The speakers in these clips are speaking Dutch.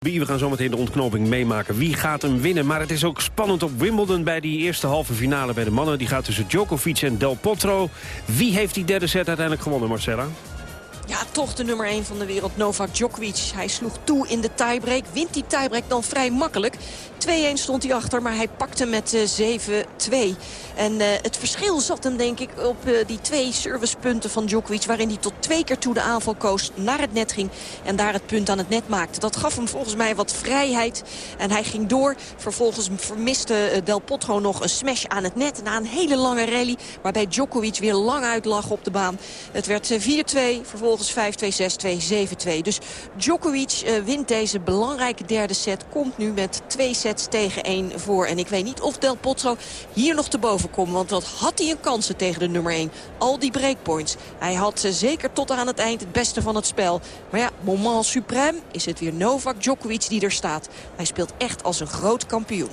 We gaan zometeen de ontknoping meemaken. Wie gaat hem winnen? Maar het is ook spannend op Wimbledon bij die eerste halve finale bij de mannen. Die gaat tussen Djokovic en Del Potro. Wie heeft die derde set uiteindelijk gewonnen, Marcella? Toch de nummer 1 van de wereld, Novak Djokovic. Hij sloeg toe in de tiebreak. Wint die tiebreak dan vrij makkelijk. 2-1 stond hij achter, maar hij pakte met 7-2. Eh, en uh, het verschil zat hem denk ik op uh, die twee servicepunten van Djokovic... waarin hij tot twee keer toe de aanval koos, naar het net ging... en daar het punt aan het net maakte. Dat gaf hem volgens mij wat vrijheid. En hij ging door. Vervolgens vermiste Del Potro nog een smash aan het net... na een hele lange rally, waarbij Djokovic weer lang uit lag op de baan. Het werd 4-2, vervolgens 5-2, 6-2, 7-2. Dus Djokovic uh, wint deze belangrijke derde set. Komt nu met twee sets tegen één voor. En ik weet niet of Del Potro hier nog te boven komt. Want wat had hij een kansen tegen de nummer 1. Al die breakpoints. Hij had zeker tot aan het eind het beste van het spel. Maar ja, moment suprême is het weer Novak Djokovic die er staat. Hij speelt echt als een groot kampioen.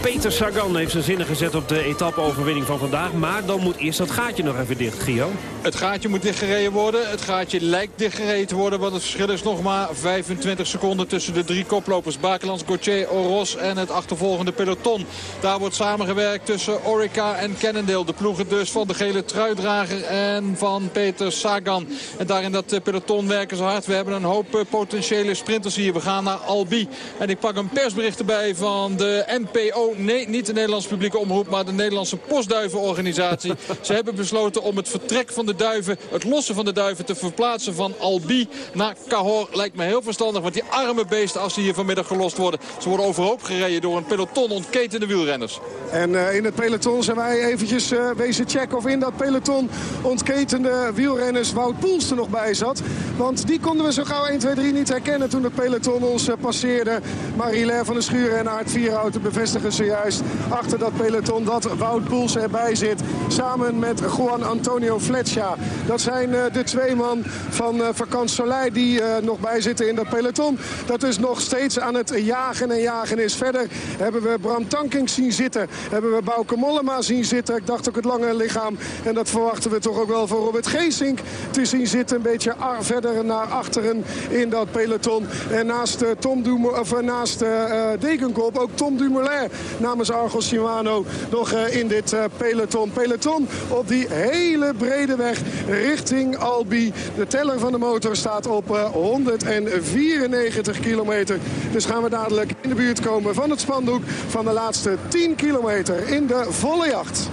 Peter Sagan heeft zijn zinnen gezet op de etappe-overwinning van vandaag. Maar dan moet eerst dat gaatje nog even dicht, Gio. Het gaatje moet dichtgereden worden. Het gaatje lijkt dichtgereden te worden. Want het verschil is nog maar 25 seconden tussen de drie koplopers. Bakelands, Gauthier, Oros en het achtervolgende peloton. Daar wordt samengewerkt tussen Orica en Cannondale. De ploegen dus van de gele truidrager en van Peter Sagan. En daar in dat peloton werken ze hard. We hebben een hoop potentiële sprinters hier. We gaan naar Albi. En ik pak een persbericht erbij van de NPO nee, niet de Nederlandse publieke omroep, maar de Nederlandse postduivenorganisatie. Ze hebben besloten om het vertrek van de duiven, het lossen van de duiven te verplaatsen van Albi naar Cahor. Lijkt me heel verstandig, want die arme beesten als ze hier vanmiddag gelost worden. Ze worden overhoop gereden door een peloton ontketende wielrenners. En uh, in het peloton zijn wij eventjes uh, wezen checken of in dat peloton ontketende wielrenners Wout Poels er nog bij zat. Want die konden we zo gauw 1, 2, 3 niet herkennen toen het peloton ons uh, passeerde. Marie van der Schuren en Aard Vierhouten bevestigen ze juist achter dat peloton dat Wout Poels erbij zit. Samen met Juan Antonio Fletcher. Dat zijn uh, de twee man van uh, Vakant Soleil die uh, nog bij zitten in dat peloton. Dat is nog steeds aan het jagen en jagen is. Verder hebben we Bram Tankink zien zitten. Hebben we Bouke Mollema zien zitten. Ik dacht ook het lange lichaam. En dat verwachten we toch ook wel van Robert Geesink te zien zitten. Een beetje verder naar achteren in dat peloton. En naast, Tom of, naast Dekenkop ook Tom Dumoulin namens Argos Shimano nog eh, in dit eh, peloton. Peloton op die hele brede weg richting Albi. De teller van de motor staat op 194 eh, kilometer. Dus gaan we dadelijk in de buurt komen van het spandoek van de laatste 10 kilometer in de volle jacht.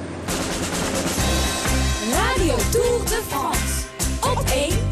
Radio Tour de France. Op 1.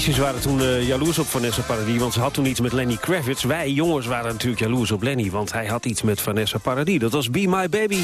Meisjes waren toen uh, jaloers op Vanessa Paradis, want ze had toen iets met Lenny Kravitz. Wij jongens waren natuurlijk jaloers op Lenny, want hij had iets met Vanessa Paradis. Dat was Be My Baby.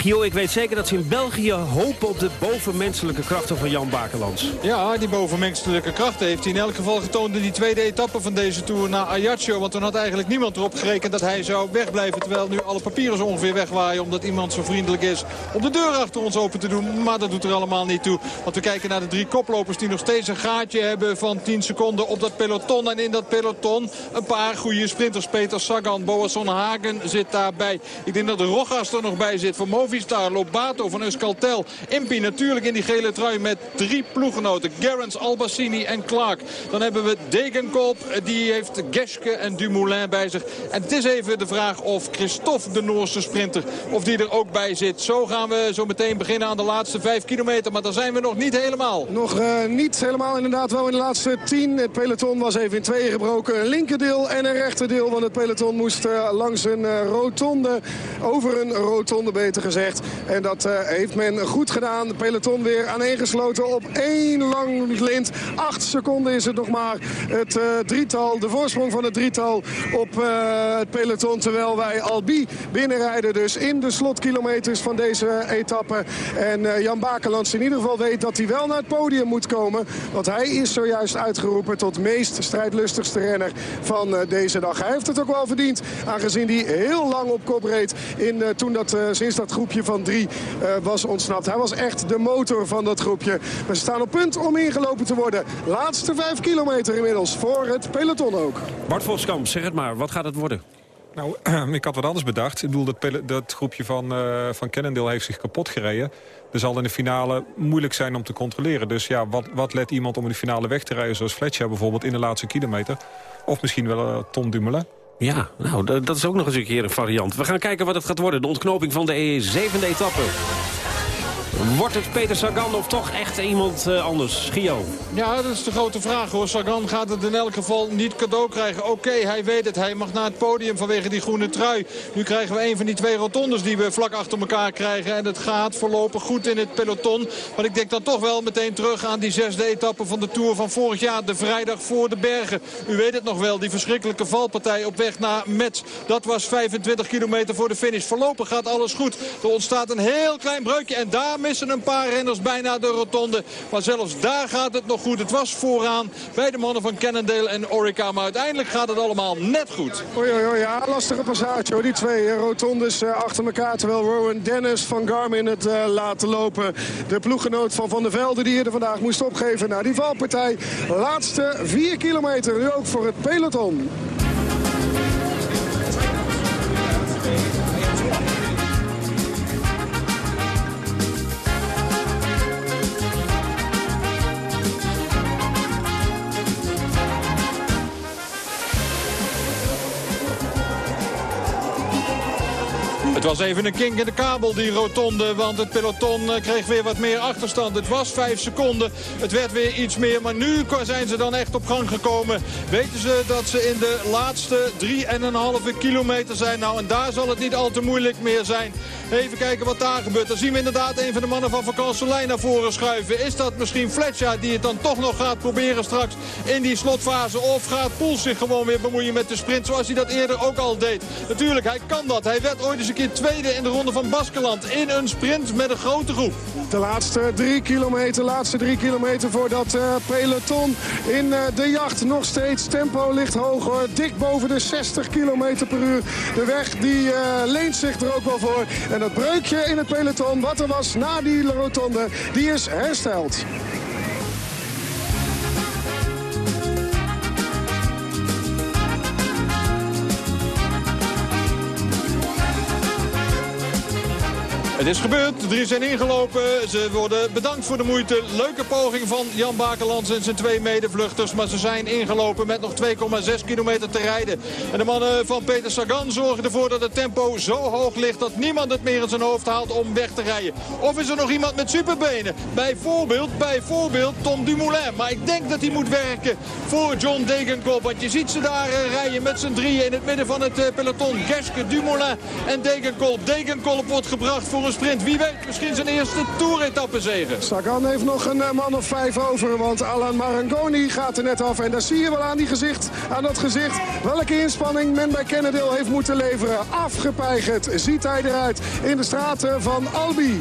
Gio, ik weet zeker dat ze in België hopen op de bovenmenselijke krachten van Jan Bakelands. Ja, die bovenmenselijke krachten heeft hij in elk geval getoond in die tweede etappe van deze Tour naar Ajaccio. Want toen had eigenlijk niemand erop gerekend dat hij zou wegblijven. Terwijl nu alle papieren zo ongeveer wegwaaien omdat iemand zo vriendelijk is om de deur achter ons open te doen. Maar dat doet er allemaal niet toe. Want we kijken naar de drie koplopers die nog steeds een gaatje hebben van 10 seconden op dat peloton. En in dat peloton een paar goede sprinters. Peter Sagan, Boasson Hagen zit daarbij. Ik denk dat de Rogas er nog bij zit voor Movistar, Lobato van Euskaltel. Impi natuurlijk in die gele trui met drie ploeggenoten. Gerrans, Albassini en Clark. Dan hebben we Degenkolb, die heeft Geske en Dumoulin bij zich. En het is even de vraag of Christophe, de Noorse sprinter, of die er ook bij zit. Zo gaan we zo meteen beginnen aan de laatste vijf kilometer. Maar daar zijn we nog niet helemaal. Nog uh, niet helemaal, inderdaad wel in de laatste tien. Het peloton was even in tweeën gebroken. Een linkerdeel en een rechterdeel van het peloton moest uh, langs een uh, rotonde. Over een rotonde beter gezegd. En dat uh, heeft men goed gedaan. De peloton weer aaneengesloten op één lang lint. Acht seconden is het nog maar. Het uh, drietal, de voorsprong van het drietal op uh, het peloton. Terwijl wij Albi binnenrijden dus in de slotkilometers van deze etappe. En Jan Bakelands in ieder geval weet dat hij wel naar het podium moet komen. Want hij is zojuist uitgeroepen tot meest strijdlustigste renner van deze dag. Hij heeft het ook wel verdiend. Aangezien hij heel lang op kop reed in, toen dat, sinds dat groepje van drie uh, was ontsnapt. Hij was echt de motor van dat groepje. Ze staan op punt om ingelopen te worden. Laatste vijf kilometer inmiddels voor het peloton ook. Bart Voskamp, zeg het maar. Wat gaat het worden? Nou, ik had wat anders bedacht. Ik bedoel, dat, dat groepje van, uh, van Cannondale heeft zich kapot gereden. Er zal in de finale moeilijk zijn om te controleren. Dus ja, wat, wat let iemand om in de finale weg te rijden... zoals Fletcher bijvoorbeeld in de laatste kilometer? Of misschien wel uh, Tom Dumoulin? Ja, nou, dat is ook nog eens een keer een variant. We gaan kijken wat het gaat worden. De ontknoping van de zevende etappe. Wordt het Peter Sagan of toch echt iemand uh, anders? Gio? Ja, dat is de grote vraag hoor. Sagan gaat het in elk geval niet cadeau krijgen. Oké, hij weet het. Hij mag naar het podium vanwege die groene trui. Nu krijgen we een van die twee rotondes die we vlak achter elkaar krijgen. En het gaat voorlopig goed in het peloton. Maar ik denk dan toch wel meteen terug aan die zesde etappe van de Tour van vorig jaar. De vrijdag voor de bergen. U weet het nog wel, die verschrikkelijke valpartij op weg naar Metz. Dat was 25 kilometer voor de finish. Voorlopig gaat alles goed. Er ontstaat een heel klein breukje en daar missen een paar renners bijna de rotonde. Maar zelfs daar gaat het nog goed. Het was vooraan bij de mannen van Cannondale en Orica. Maar uiteindelijk gaat het allemaal net goed. Oei, oei, oei ja, lastige passage. Die twee rotondes uh, achter elkaar. Terwijl Rowan Dennis van Garmin het uh, laten lopen. De ploeggenoot van Van der Velde die er vandaag moest opgeven naar die valpartij. Laatste vier kilometer nu ook voor het peloton. Het was even een kink in de kabel, die rotonde. Want het peloton eh, kreeg weer wat meer achterstand. Het was 5 seconden. Het werd weer iets meer. Maar nu zijn ze dan echt op gang gekomen. Weten ze dat ze in de laatste 3,5 kilometer zijn. Nou, en daar zal het niet al te moeilijk meer zijn. Even kijken wat daar gebeurt. Dan zien we inderdaad een van de mannen van Vakansolijn naar voren schuiven. Is dat misschien Fletcher die het dan toch nog gaat proberen straks in die slotfase? Of gaat Poels zich gewoon weer bemoeien met de sprint zoals hij dat eerder ook al deed? Natuurlijk, hij kan dat. Hij werd ooit eens een keer tweede in de ronde van Baskeland. In een sprint met een grote groep. De laatste drie kilometer, laatste drie kilometer voor dat uh, peloton in uh, de jacht. Nog steeds tempo ligt hoger, dik boven de 60 kilometer per uur. De weg die uh, leent zich er ook wel voor. En dat breukje in het peloton, wat er was na die rotonde, die is hersteld. Het is gebeurd. De drie zijn ingelopen. Ze worden bedankt voor de moeite. Leuke poging van Jan Bakelands en zijn twee medevluchters. Maar ze zijn ingelopen met nog 2,6 kilometer te rijden. En de mannen van Peter Sagan zorgen ervoor dat het tempo zo hoog ligt... dat niemand het meer in zijn hoofd haalt om weg te rijden. Of is er nog iemand met superbenen? Bijvoorbeeld, bijvoorbeeld Tom Dumoulin. Maar ik denk dat hij moet werken voor John Degenkolb. Want je ziet ze daar rijden met z'n drieën in het midden van het peloton. Gerske, Dumoulin en Degenkolb. Degenkolb wordt gebracht voor een sprint. Wie weet, misschien zijn eerste toeretappe zegen. Sagan heeft nog een eh, man of vijf over. Want Alan Marangoni gaat er net af. En daar zie je wel aan, die gezicht, aan dat gezicht welke inspanning men bij Kennedale heeft moeten leveren. Afgepeigerd ziet hij eruit in de straten van Albi.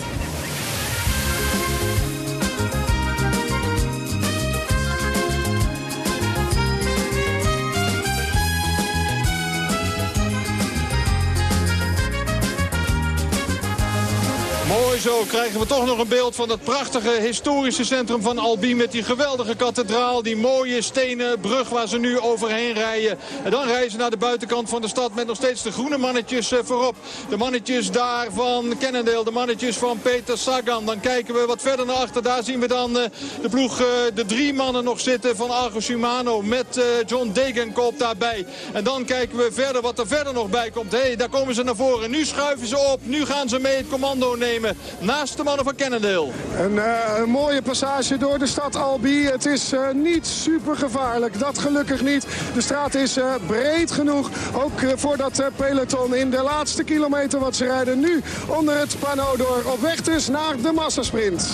Krijgen we toch nog een beeld van het prachtige historische centrum van Albi. Met die geweldige kathedraal, die mooie stenen brug waar ze nu overheen rijden. En dan rijden ze naar de buitenkant van de stad met nog steeds de groene mannetjes eh, voorop. De mannetjes daar van Cannondale, de mannetjes van Peter Sagan. Dan kijken we wat verder naar achter. Daar zien we dan eh, de ploeg, eh, de drie mannen nog zitten van Argo Shimano. Met John Degenkop daarbij. En dan kijken we verder wat er verder nog bij komt. Hé, hey, daar komen ze naar voren. Nu schuiven ze op. Nu gaan ze mee het commando nemen naast de mannen van Cannondale. Een, uh, een, mooie passage door de stad Albi. Het is uh, niet super gevaarlijk, dat gelukkig niet. De straat is uh, breed genoeg, ook voor dat peloton in de laatste kilometer wat ze rijden nu onder het pano door op weg dus naar de massasprint.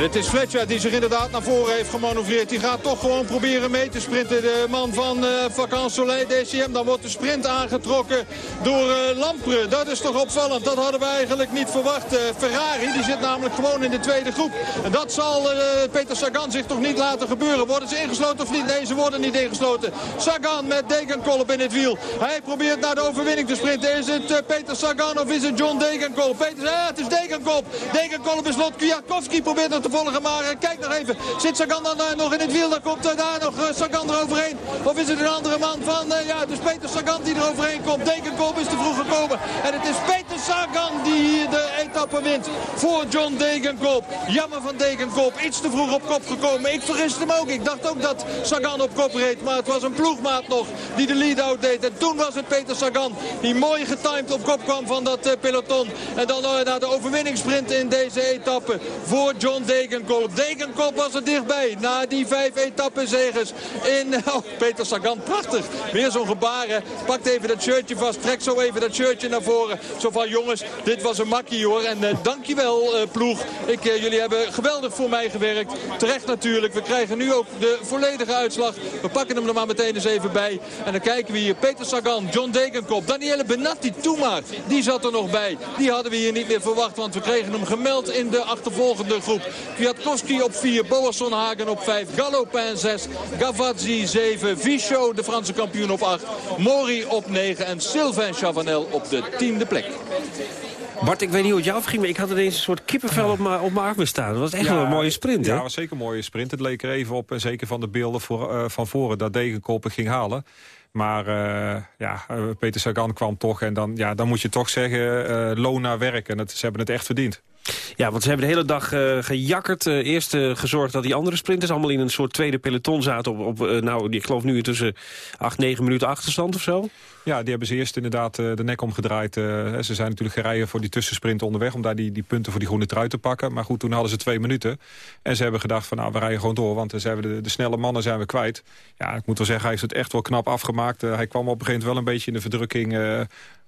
Het is Fletcher die zich inderdaad naar voren heeft gemanoeuvreerd. Die gaat toch gewoon proberen mee te sprinten. De man van uh, Vacan Soleil DCM. Dan wordt de sprint aangetrokken door uh, Lampre. Dat is toch opvallend. Dat hadden we eigenlijk niet verwacht. Uh, Ferrari die zit namelijk gewoon in de tweede groep. En dat zal Peter Sagan zich toch niet laten gebeuren. Worden ze ingesloten of niet? Nee, ze worden niet ingesloten. Sagan met Degenkolb in het wiel. Hij probeert naar de overwinning te sprinten. Is het Peter Sagan of is het John Degenkolb? Peter, het is Degenkolb. Degenkolb is Lot Kwiatkowski probeert te volgen. Maar uh, kijk nog even. Zit Sagan dan uh, nog in het wiel? Dan komt uh, daar nog Sagan eroverheen. Of is het een andere man van... ja, dus Peter Sagan die eroverheen komt. Dekenkop is te vroeg gekomen. En het is Peter Sagan die hier de etappe wint. Voor John Degenkop. Jammer van Degenkop. Iets te vroeg op kop gekomen. Ik vergiste hem ook. Ik dacht ook dat Sagan op kop reed. Maar het was een ploegmaat nog die de lead-out deed. En toen was het Peter Sagan die mooi getimed op kop kwam van dat peloton. En dan naar de overwinningssprint in deze etappe voor John Degenkop. Degenkop was er dichtbij na die vijf etappenzegers in... Oh, Peter Sagan, prachtig. Weer zo'n gebaren. Pakt even dat shirtje vast. Trekt zo even dat shirtje naar voren. Zo van, jongens, dit was een makkie hoor. En uh, dankjewel uh, ploeg. Ik, uh, jullie hebben geweldig voor mij gewerkt. Terecht natuurlijk. We krijgen nu ook de volledige uitslag. We pakken hem er maar meteen eens even bij. En dan kijken we hier. Peter Sagan, John Degenkop, Daniele Benatti, Toema. Die zat er nog bij. Die hadden we hier niet meer verwacht. Want we kregen hem gemeld in de achtervolgende groep. Kwiatkowski op 4, Boasson Hagen op 5, Galopin 6, Gavazzi 7, Vichot de Franse kampioen op 8, Mori op 9 en Sylvain Chavanel op de tiende plek. Bart, ik weet niet hoe het jou ging, maar ik had ineens een soort kippenvel op mijn op armen staan. Dat was echt ja, wel een mooie sprint, hè? Ja, was zeker een mooie sprint. Het leek er even op, en zeker van de beelden voor, uh, van voren, dat Degenkolpen ging halen. Maar uh, ja, Peter Sagan kwam toch en dan, ja, dan moet je toch zeggen, uh, loon naar werk. En het, ze hebben het echt verdiend. Ja, want ze hebben de hele dag uh, gejakkerd. Uh, eerst uh, gezorgd dat die andere sprinters allemaal in een soort tweede peloton zaten. Op, op nou, ik geloof nu tussen 8, 9 minuten achterstand of zo. Ja, die hebben ze eerst inderdaad de nek omgedraaid. ze zijn natuurlijk gereden voor die tussensprint onderweg... om daar die, die punten voor die groene trui te pakken. Maar goed, toen hadden ze twee minuten. En ze hebben gedacht van nou, we rijden gewoon door. Want dan zijn de, de snelle mannen zijn we kwijt. Ja, ik moet wel zeggen, hij is het echt wel knap afgemaakt. hij kwam op een gegeven moment wel een beetje in de verdrukking...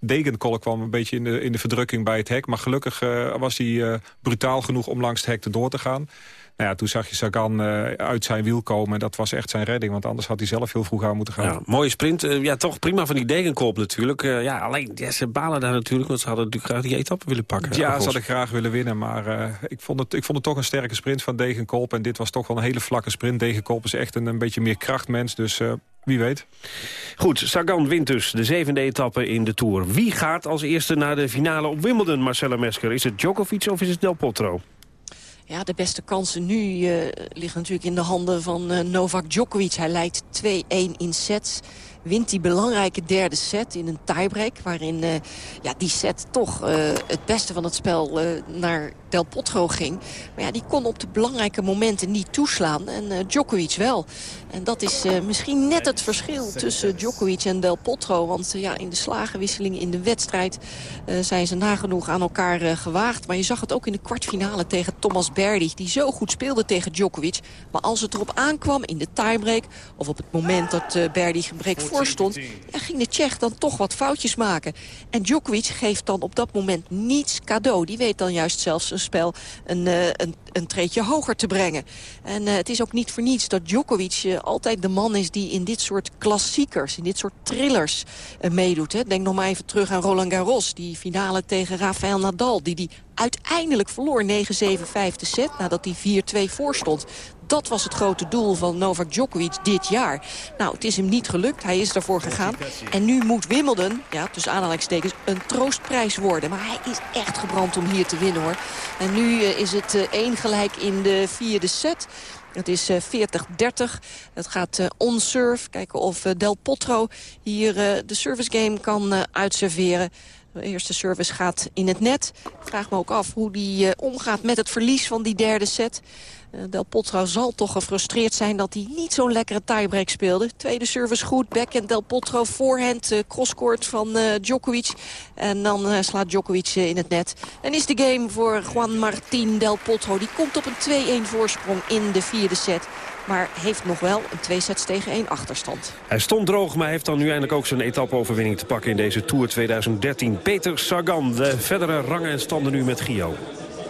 Degenkolk kwam een beetje in de, in de verdrukking bij het hek. Maar gelukkig uh, was hij uh, brutaal genoeg om langs het hek door te gaan. Nou ja, toen zag je Sagan uh, uit zijn wiel komen. En dat was echt zijn redding. Want anders had hij zelf heel vroeg aan moeten gaan. Ja, mooie sprint. ja, toch prima van die Degenkolb natuurlijk. ja, alleen ja, ze balen daar natuurlijk. Want ze hadden natuurlijk graag die etappe willen pakken. Ja, ze hadden graag willen winnen. Maar ik, vond het, ik vond het toch een sterke sprint van Degenkolb. En dit was toch wel een hele vlakke sprint. Degenkolb is echt een, een beetje meer krachtmens. Dus wie weet. Goed, Sagan wint dus de zevende etappe in de Tour. Wie gaat als eerste naar de finale op Wimbledon, Marcella Mesker? Is het Djokovic of is het Del Potro? Ja, de beste kansen nu uh, liggen natuurlijk in de handen van uh, Novak Djokovic. Hij leidt 2-1 in sets. wint die belangrijke derde set in een tiebreak... waarin uh, ja, die set toch het beste van het spel naar Del Potro ging. Maar ja, die kon op de belangrijke momenten niet toeslaan. En Djokovic wel. En dat is misschien net het verschil tussen Djokovic en Del Potro. Want ja, in de slagenwisseling in de wedstrijd zijn ze nagenoeg aan elkaar gewaagd. Maar je zag het ook in de kwartfinale tegen Thomas Berdy. Die zo goed speelde tegen Djokovic. Maar als het erop aankwam in de tiebreak... of op het moment dat Berdy gebreek voor stond... Ja, ging de Tsjech dan toch wat foutjes maken. En Djokovic geeft dan op dat moment niets cadeau. Die weet dan juist zelfs een spel een, uh, een, een hoger te brengen. En uh, het is ook niet voor niets dat Djokovic altijd de man is... die in dit soort klassiekers, in dit soort thrillers meedoet. Hè. Denk nog maar even terug aan Roland Garros. Die finale tegen Rafael Nadal. Die die uiteindelijk verloor 9-7 vijfde set nadat hij 4-2 voor stond. Dat was het grote doel van Novak Djokovic dit jaar. Nou, het is hem niet gelukt. Hij is daarvoor gegaan. En nu moet Wimbledon, ja, tussen aanhalingstekens, een troostprijs worden. Maar hij is echt gebrand om hier te winnen, hoor. En nu uh, is het uh, één gelijk in de vierde set. Het is uh, 40-30. Het gaat on-serve. Kijken of Del Potro hier de service game kan uitserveren. De eerste service gaat in het net. Ik vraag me ook af hoe die uh, omgaat met het verlies van die derde set. Uh, Del Potro zal toch gefrustreerd zijn dat hij niet zo'n lekkere tiebreak speelde. Tweede service goed, backhand Del Potro, voorhand uh, crosscourt van Djokovic. En dan slaat Djokovic in het net. En is de game voor Juan Martín Del Potro. Die komt op een 2-1 voorsprong in de vierde set. Maar heeft nog wel een 2 sets tegen 1 achterstand. Hij stond droog, maar heeft dan nu eindelijk ook zijn etappe-overwinning te pakken in deze Tour 2013. Peter Sagan, de verdere rangen en standen nu met Gio.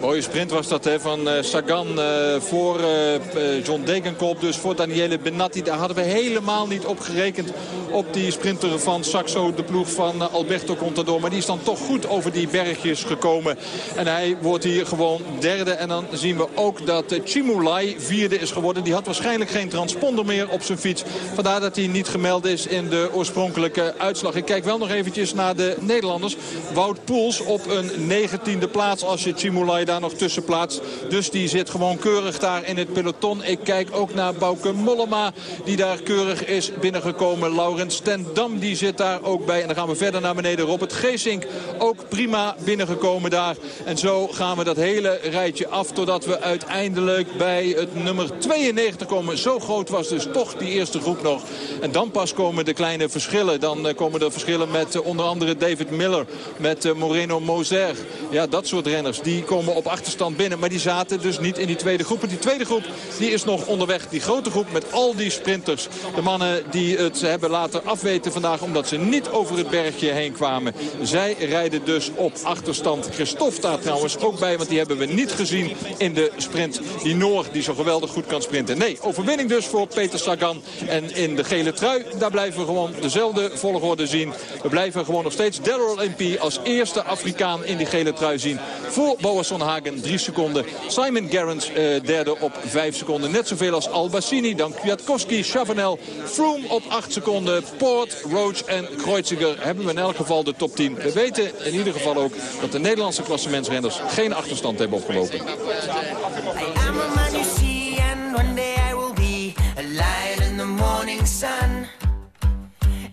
Mooie sprint was dat hè, van uh, Sagan uh, voor uh, John Degenkop. Dus voor Daniele Benatti. Daar hadden we helemaal niet op gerekend op die sprinter van Saxo. De ploeg van Alberto Contador. Maar die is dan toch goed over die bergjes gekomen. En hij wordt hier gewoon derde. En dan zien we ook dat Chimulai vierde is geworden. Die had waarschijnlijk geen transponder meer op zijn fiets. Vandaar dat hij niet gemeld is in de oorspronkelijke uitslag. Ik kijk wel nog eventjes naar de Nederlanders. Wout Poels op een negentiende plaats als je Chimulai daar nog tussen plaats. Dus die zit gewoon keurig daar in het peloton. Ik kijk ook naar Bouke Mollema die daar keurig is binnengekomen. Laurens Stendam die zit daar ook bij. En dan gaan we verder naar beneden. Robert Geesink ook prima binnengekomen daar. En zo gaan we dat hele rijtje af totdat we uiteindelijk bij het nummer 92 komen. Zo groot was dus toch die eerste groep nog. En dan pas komen de kleine verschillen. Dan eh, komen er verschillen met eh, onder andere David Miller. Met eh, Moreno Moser. Ja, dat soort renners. Die komen op op achterstand binnen. Maar die zaten dus niet in die tweede groep. En die tweede groep die is nog onderweg. Die grote groep met al die sprinters. De mannen die het hebben laten afweten vandaag omdat ze niet over het bergje heen kwamen. Zij rijden dus op achterstand. Christophe daar trouwens ook bij, want die hebben we niet gezien in de sprint. Die Noor die zo geweldig goed kan sprinten. Nee, overwinning dus voor Peter Sagan. En in de gele trui, daar blijven we gewoon dezelfde volgorde zien. We blijven gewoon nog steeds Daryl MP als eerste Afrikaan in die gele trui zien. Voor Boasson Hagen 3 seconden. Simon Gerrans uh, derde op 5 seconden. Net zoveel als Albassini. Dan Kwiatkowski, Chavanel, Froome op 8 seconden. Poort, Roach en Kreuziger hebben we in elk geval de top 10. We weten in ieder geval ook dat de Nederlandse klassementsrenners geen achterstand hebben opgelopen.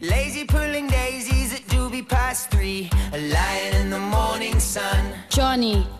Lazy pulling daisies at doobie past three. A lion in the morning sun. Johnny.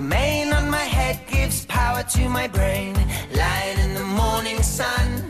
The mane on my head gives power to my brain. Lying in the morning sun.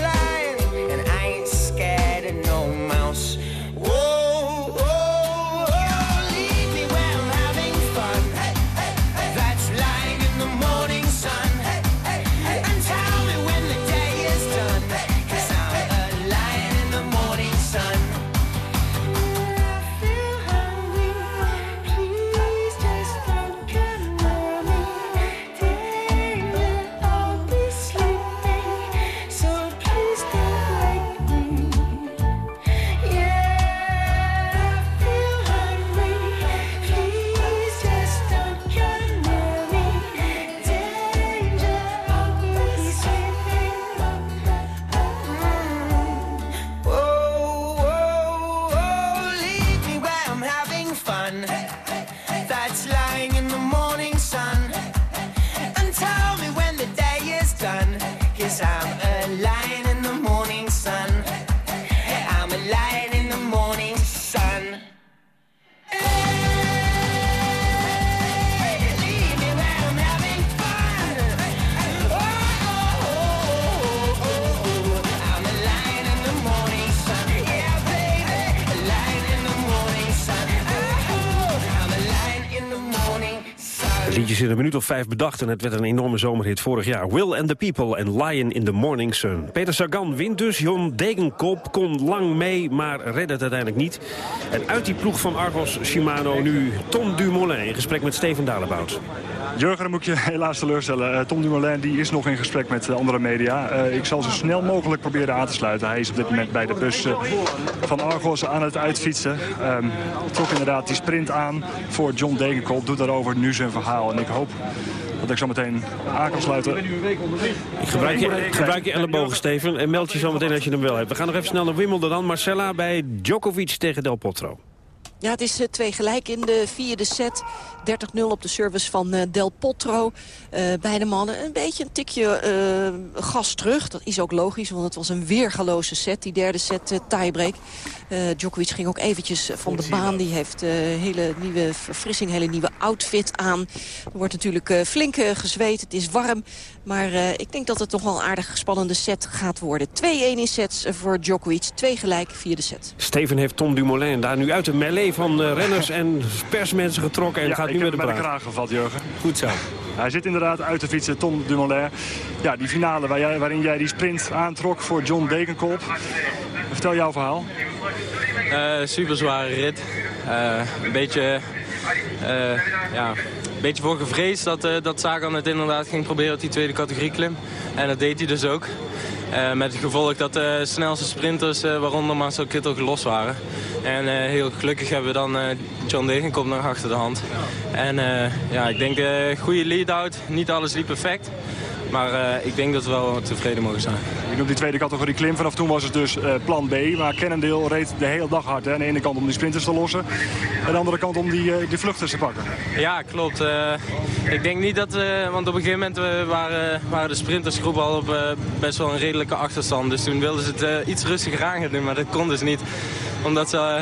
sun. Het liedje is in een minuut of vijf bedacht en het werd een enorme zomerhit vorig jaar. Will and the People en Lion in the Morning Sun. Peter Sagan wint dus. Jon Degenkop kon lang mee, maar redde het uiteindelijk niet. En uit die ploeg van Argos Shimano nu Tom Dumoulin in gesprek met Steven Dalebout. Jurgen, dan moet ik je helaas teleurstellen. Eh, Tom Dumoulin die is nog in gesprek met eh, andere media. Eh, ik zal zo snel mogelijk proberen aan te sluiten. Hij is op dit moment bij de bus van Argos aan het uitfietsen. Ehm trok inderdaad die sprint aan voor John Degenkolb. Doet daarover nu zijn verhaal. En ik hoop dat ik zo meteen aan kan sluiten. Ik gebruik je, ik gebruik je ellebogen, Steven, en meld je zo meteen als je hem wel hebt. We gaan nog even snel naar Wimbledon dan. Marcella bij Djokovic tegen Del Potro. Ja, het is eh, twee gelijk in de vierde set. 30-0 op de service van eh, Del Potro. Eh, beide mannen een beetje een tikje eh, gas terug. Dat is ook logisch, want het was een weergaloze set. Die derde set tiebreak. Eh, Djokovic ging ook eventjes van de baan. Die heeft eh hele nieuwe verfrissing, hele nieuwe outfit aan. Er wordt natuurlijk eh, flink gezweet. Het is warm. Maar eh, ik denk dat het nog wel een aardig spannende set gaat worden. 2-1 in sets voor Djokovic. Twee gelijk, vierde set. Steven heeft Tom Dumoulin daar nu uit de melee van eh, renners en persmensen getrokken en Ja, gaat ik heb met hem de bij de kraag gevat, Jurgen. Goed zo. Hij zit inderdaad uit te fietsen, Tom Dumoulin. Ja, die finale waar jij, waarin jij die sprint aantrok voor John Degenkolb. Vertel jouw verhaal. Eh super zware rit. Eh, een beetje, eh, ja, beetje voor gevreesd dat, eh dat Sagan het inderdaad ging proberen op die tweede categorie klim. En dat deed hij dus ook. Eh, met het gevolg dat de snelste sprinters, eh, waaronder Marcel Kittel, gelost waren. En eh, heel gelukkig hebben we dan eh, John Degenkolb nog achter de hand. En eh, ja, ik denk eh goede lead-out. Niet alles liep perfect. Maar eh, ik denk dat we wel tevreden mogen zijn. Je noemt die tweede categorie klim. Vanaf toen was het dus eh, plan B. Maar Cannondale reed de hele dag hard. Hè. Aan de ene kant om die sprinters te lossen. En aan de andere kant om die, eh, die vluchters te pakken. Ja, klopt. Ik denk niet dat we... Want op een gegeven moment waren, waren de sprintersgroep al op best wel een redelijke achterstand. Dus toen wilden ze het iets rustiger aan gaan doen. Maar dat kon dus niet. Omdat, ze,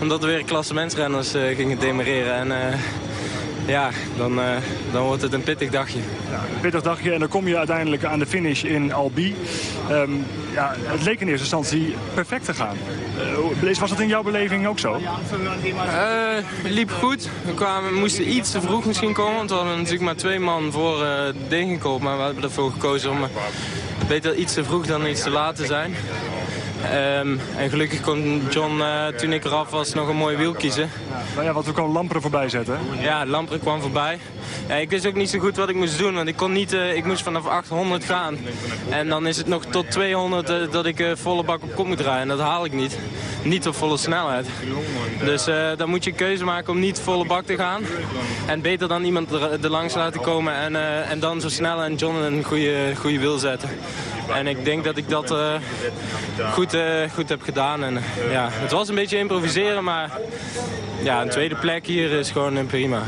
omdat er weer klassementsrenners eh gingen demereren. En ja, dan, eh, dan wordt het een pittig dagje. Een pittig dagje en dan kom je uiteindelijk aan de finish in Albi. Ehm, ja, het leek in eerste instantie perfect te gaan. Eh, was dat in jouw beleving ook zo? Eh, het liep goed. We, kwamen, we moesten iets te vroeg misschien komen, want we hadden natuurlijk maar twee man voor uh, Degenkoop. Maar we hebben ervoor gekozen om uh, beter iets te vroeg dan iets te laat te zijn. Um, en gelukkig kon John, uh, toen ik eraf was, nog een mooi wiel kiezen. Nou ja, want we kon Lamperen voorbij zetten. Ja, Lamperen kwam voorbij. Ja, ik wist ook niet zo goed wat ik moest doen, want ik kon niet, uh, ik moest vanaf 800 gaan. En dan is het nog tot 200 uh, dat ik volle bak op kop moet rijden. En dat haal ik niet. Niet op volle snelheid. Dus dan moet je een keuze maken om niet volle bak te gaan. En beter dan iemand er, er langs laten komen en, en dan zo snel en John een goede, goede wiel zetten. En ik denk dat ik dat eh, goed, eh, goed heb gedaan. En, ja, het was een beetje improviseren, maar ja, een tweede plek hier is gewoon eh, prima.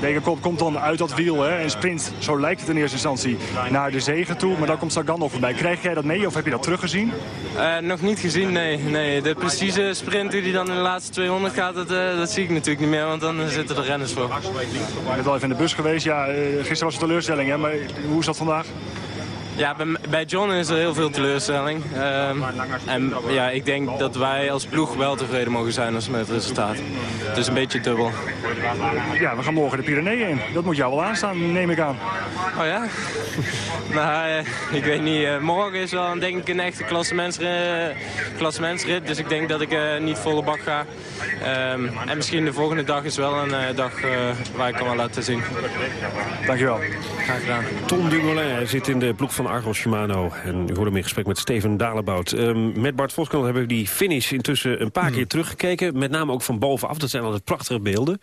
Degenkop komt dan uit dat wiel hè, en sprint, zo lijkt het in eerste instantie, naar de zegen toe. Maar dan komt Sagan nog voorbij. Krijg jij dat mee of heb je dat teruggezien? Uh, nog niet gezien, nee. nee. De precieze sprint die dan in de laatste 200 gaat, dat, uh, dat zie ik natuurlijk niet meer, want dan zitten er renners voor. Je bent al even in de bus geweest. Ja, uh, gisteren was het teleurstelling, hè, maar hoe is dat vandaag? Ja, bij, bij, John is er heel veel teleurstelling. Um, en ja, ik denk dat wij als ploeg wel tevreden mogen zijn met het resultaat. Het is een beetje dubbel. Ja, we gaan morgen de Pyreneeën in. Dat moet jou wel aanstaan, neem ik aan. Oh ja? nou, uh, ik weet niet. Uh, morgen is wel denk ik een echte klassementsrit. Dus ik denk dat ik uh, niet volle bak ga. Um, en misschien de volgende dag is wel een dag waar ik kan wel laten zien. Dankjewel. Graag gedaan. Tom Dumoulin zit in de ploeg van Argos Shimano. En u hoort hem in gesprek met Steven Dalebout. Um, met Bart Voskamp hebben we die finish intussen een paar keer teruggekeken. Met name ook van bovenaf. Dat zijn altijd prachtige beelden.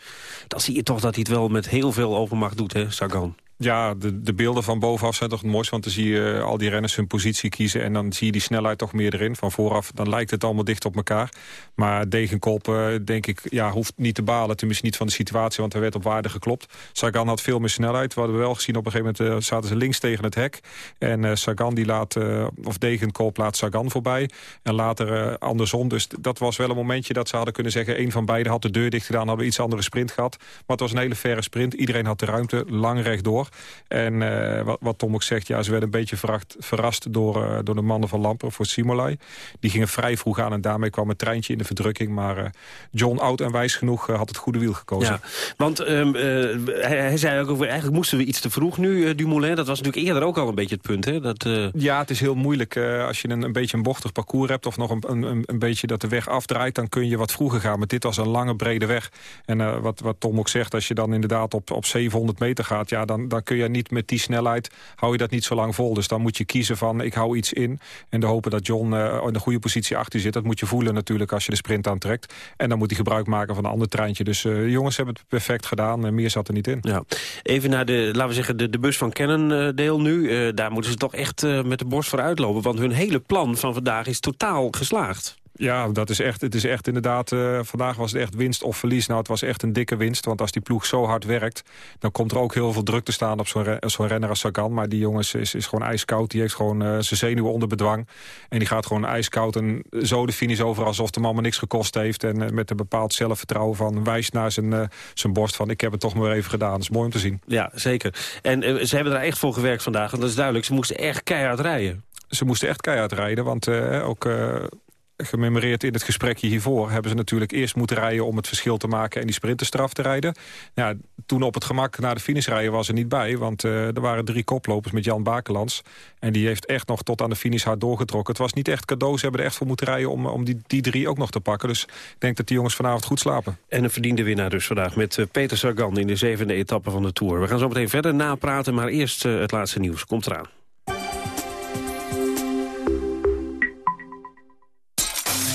Dan zie je toch dat hij het wel met heel veel overmacht doet, hè, Sagan. Ja, de, de beelden van bovenaf zijn toch het mooiste. Want dan zie je al die renners hun positie kiezen. En dan zie je die snelheid toch meer erin. Van vooraf, dan lijkt het allemaal dicht op elkaar. Maar Degenkop, uh, denk ik, ja, hoeft niet te balen. Tenminste niet van de situatie, want hij werd op waarde geklopt. Sagan had veel meer snelheid. We hadden wel gezien, op een gegeven moment uh, zaten ze links tegen het hek. En Sagan die laat, of Degenkop laat Sagan voorbij. En later andersom. Dus dat was wel een momentje dat ze hadden kunnen zeggen... een van beiden had de deur dicht gedaan, hadden we iets andere sprint gehad. Maar het was een hele verre sprint. Iedereen had de ruimte, lang rechtdoor. En uh, wat, wat, Tom ook zegt, ja, ze werden een beetje verrast, verrast door, uh, door de mannen van Lamper voor Simolai. Die gingen vrij vroeg aan en daarmee kwam het treintje in de verdrukking. Maar uh, John, oud en wijs genoeg, had het goede wiel gekozen. Ja, want um, hij, hij, zei ook, eigenlijk moesten we iets te vroeg nu, Dumoulin. Dat was natuurlijk eerder ook al een beetje het punt, hè? Dat, Ja, het is heel moeilijk. als je een, een beetje een bochtig parcours hebt of nog een, een, een beetje dat de weg afdraait... dan kun je wat vroeger gaan. Maar dit was een lange, brede weg. En wat, wat Tom ook zegt, als je dan inderdaad op, op 700 meter gaat... Ja, dan, dan kun je niet met die snelheid hou je dat niet zo lang vol. Dus dan moet je kiezen van ik hou iets in. En de hopen dat John uh, in de goede positie achter zit. Dat moet je voelen natuurlijk als je de sprint aantrekt. En dan moet hij gebruik maken van een ander treintje. Dus uh, jongens hebben het perfect gedaan. En meer zat er niet in. Ja. Even naar de, laten we zeggen, de, de bus van Cannondale nu. Daar moeten ze toch echt met de borst voor uitlopen. Want hun hele plan van vandaag is totaal geslaagd. Ja, dat is echt, het is echt inderdaad... Uh, vandaag was het echt winst of verlies. Nou, het was echt een dikke winst. Want als die ploeg zo hard werkt... dan komt er ook heel veel druk te staan op zo'n zo renner als Sagan. Maar die jongens is, is gewoon ijskoud. Die heeft gewoon uh, zijn zenuwen onder bedwang. En die gaat gewoon ijskoud en zo de finish over... alsof de man maar niks gekost heeft. En uh, met een bepaald zelfvertrouwen van... wijst naar zijn, zijn borst van ik heb het toch maar even gedaan. Dat is mooi om te zien. Ja, zeker. En ze hebben er echt voor gewerkt vandaag. Want dat is duidelijk. Ze moesten echt keihard rijden. Ze moesten echt keihard rijden. Want ook gememoreerd in het gesprekje hiervoor... hebben ze natuurlijk eerst moeten rijden om het verschil te maken... en die sprinterstraf te rijden. Toen op het gemak naar de finish rijden was er niet bij... want uh, er waren drie koplopers met Jan Bakelands. En die heeft echt nog tot aan de finish hard doorgetrokken. Het was niet echt cadeau, ze hebben er echt voor moeten rijden... om, om die, die drie ook nog te pakken. Dus ik denk dat die jongens vanavond goed slapen. En een verdiende winnaar dus vandaag met uh, Peter Sagan... in de zevende etappe van de Tour. We gaan zo meteen verder napraten, maar eerst uh, het laatste nieuws. Komt eraan.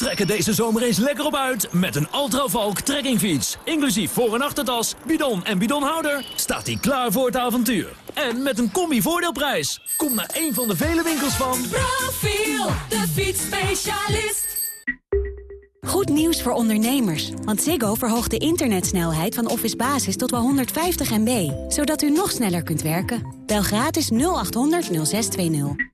Trek er deze zomer eens lekker op uit met een Ultravalk trekkingfiets. Inclusief voor- en achtertas, bidon en bidonhouder staat hij klaar voor het avontuur. En met een combi-voordeelprijs. Kom naar een van de vele winkels van... Profiel, de fietsspecialist. Goed nieuws voor ondernemers, want Ziggo verhoogt de internetsnelheid van Office Basis tot wel 150 MB, zodat u nog sneller kunt werken. Bel gratis 0800 0620.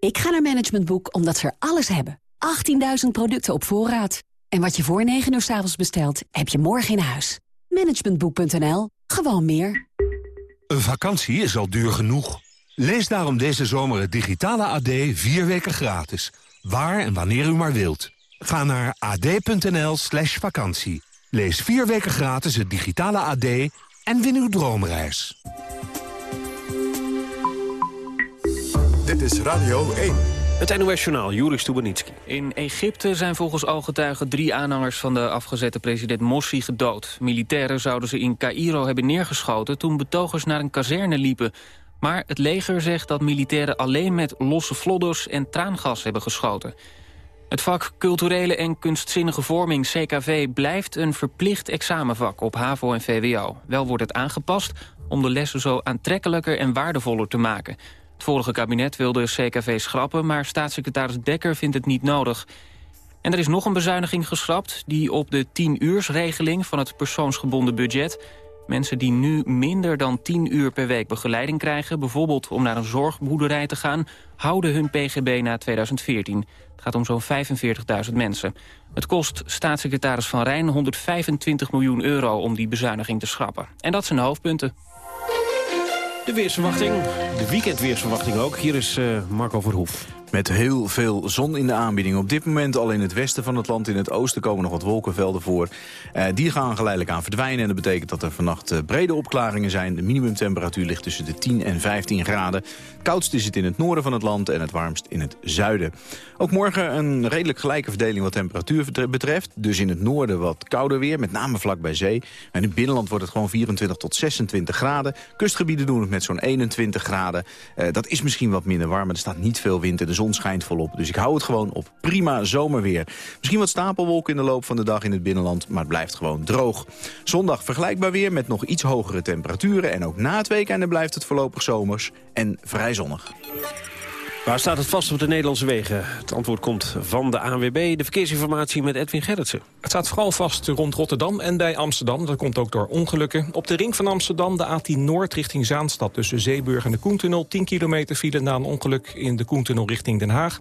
Ik ga naar Management Boek omdat ze er alles hebben. 18.000 producten op voorraad. En wat je voor 9 uur s avonds bestelt, heb je morgen in huis. Managementboek.nl. Gewoon meer. Een vakantie is al duur genoeg. Lees daarom deze zomer het digitale AD vier weken gratis. Waar en wanneer u maar wilt. Ga naar ad.nl slash vakantie. Lees vier weken gratis het digitale AD en win uw droomreis. Dit is Radio 1. Het NOS Journaal, Juri Stubenitski. In Egypte zijn volgens ooggetuigen drie aanhangers van de afgezette president Morsi gedood. Militairen zouden ze in Cairo hebben neergeschoten toen betogers naar een kazerne liepen. Maar het leger zegt dat militairen alleen met losse vlodders en traangas hebben geschoten. Het vak Culturele en Kunstzinnige Vorming, CKV, blijft een verplicht examenvak op HAVO en VWO. Wel wordt het aangepast om de lessen zo aantrekkelijker en waardevoller te maken. Het vorige kabinet wilde CKV schrappen, maar staatssecretaris Dekker vindt het niet nodig. En er is nog een bezuiniging geschrapt, die op de 10-uursregeling van het persoonsgebonden budget. Mensen die nu minder dan 10 uur per week begeleiding krijgen... bijvoorbeeld om naar een zorgboerderij te gaan... houden hun pgb na 2014. Het gaat om zo'n 45.000 mensen. Het kost staatssecretaris Van Rijn 125 miljoen euro... om die bezuiniging te schrappen. En dat zijn de hoofdpunten. De weersverwachting, de weekendweersverwachting ook. Hier is uh, Marco Verhoef. Met heel veel zon in de aanbieding. Op dit moment al in het westen van het land. In het oosten komen nog wat wolkenvelden voor. Uh, die gaan geleidelijk aan verdwijnen. En dat betekent dat er vannacht uh, brede opklaringen zijn. De minimumtemperatuur ligt tussen de 10 en 15 graden. Koudst is het in het noorden van het land en het warmst in het zuiden. Ook morgen een redelijk gelijke verdeling wat temperatuur betreft. Dus in het noorden wat kouder weer, met name vlak bij zee. En in het binnenland wordt het gewoon 24 tot 26 graden. Kustgebieden doen het met zo'n 21 graden. Uh, dat is misschien wat minder warm, maar er staat niet veel wind en de zon schijnt volop. Dus ik hou het gewoon op prima zomerweer. Misschien wat stapelwolken in de loop van de dag in het binnenland, maar het blijft gewoon droog. Zondag vergelijkbaar weer met nog iets hogere temperaturen. En ook na het weekende blijft het voorlopig zomers en vrij zonnig. Waar staat het vast op de Nederlandse wegen? Het antwoord komt van de ANWB. De verkeersinformatie met Edwin Gerritsen. Het staat vooral vast rond Rotterdam en bij Amsterdam. Dat komt ook door ongelukken. Op de ring van Amsterdam de A10 Noord richting Zaanstad... tussen Zeeburg en de Koentunnel. 10 kilometer file na een ongeluk in de Koentunnel richting Den Haag.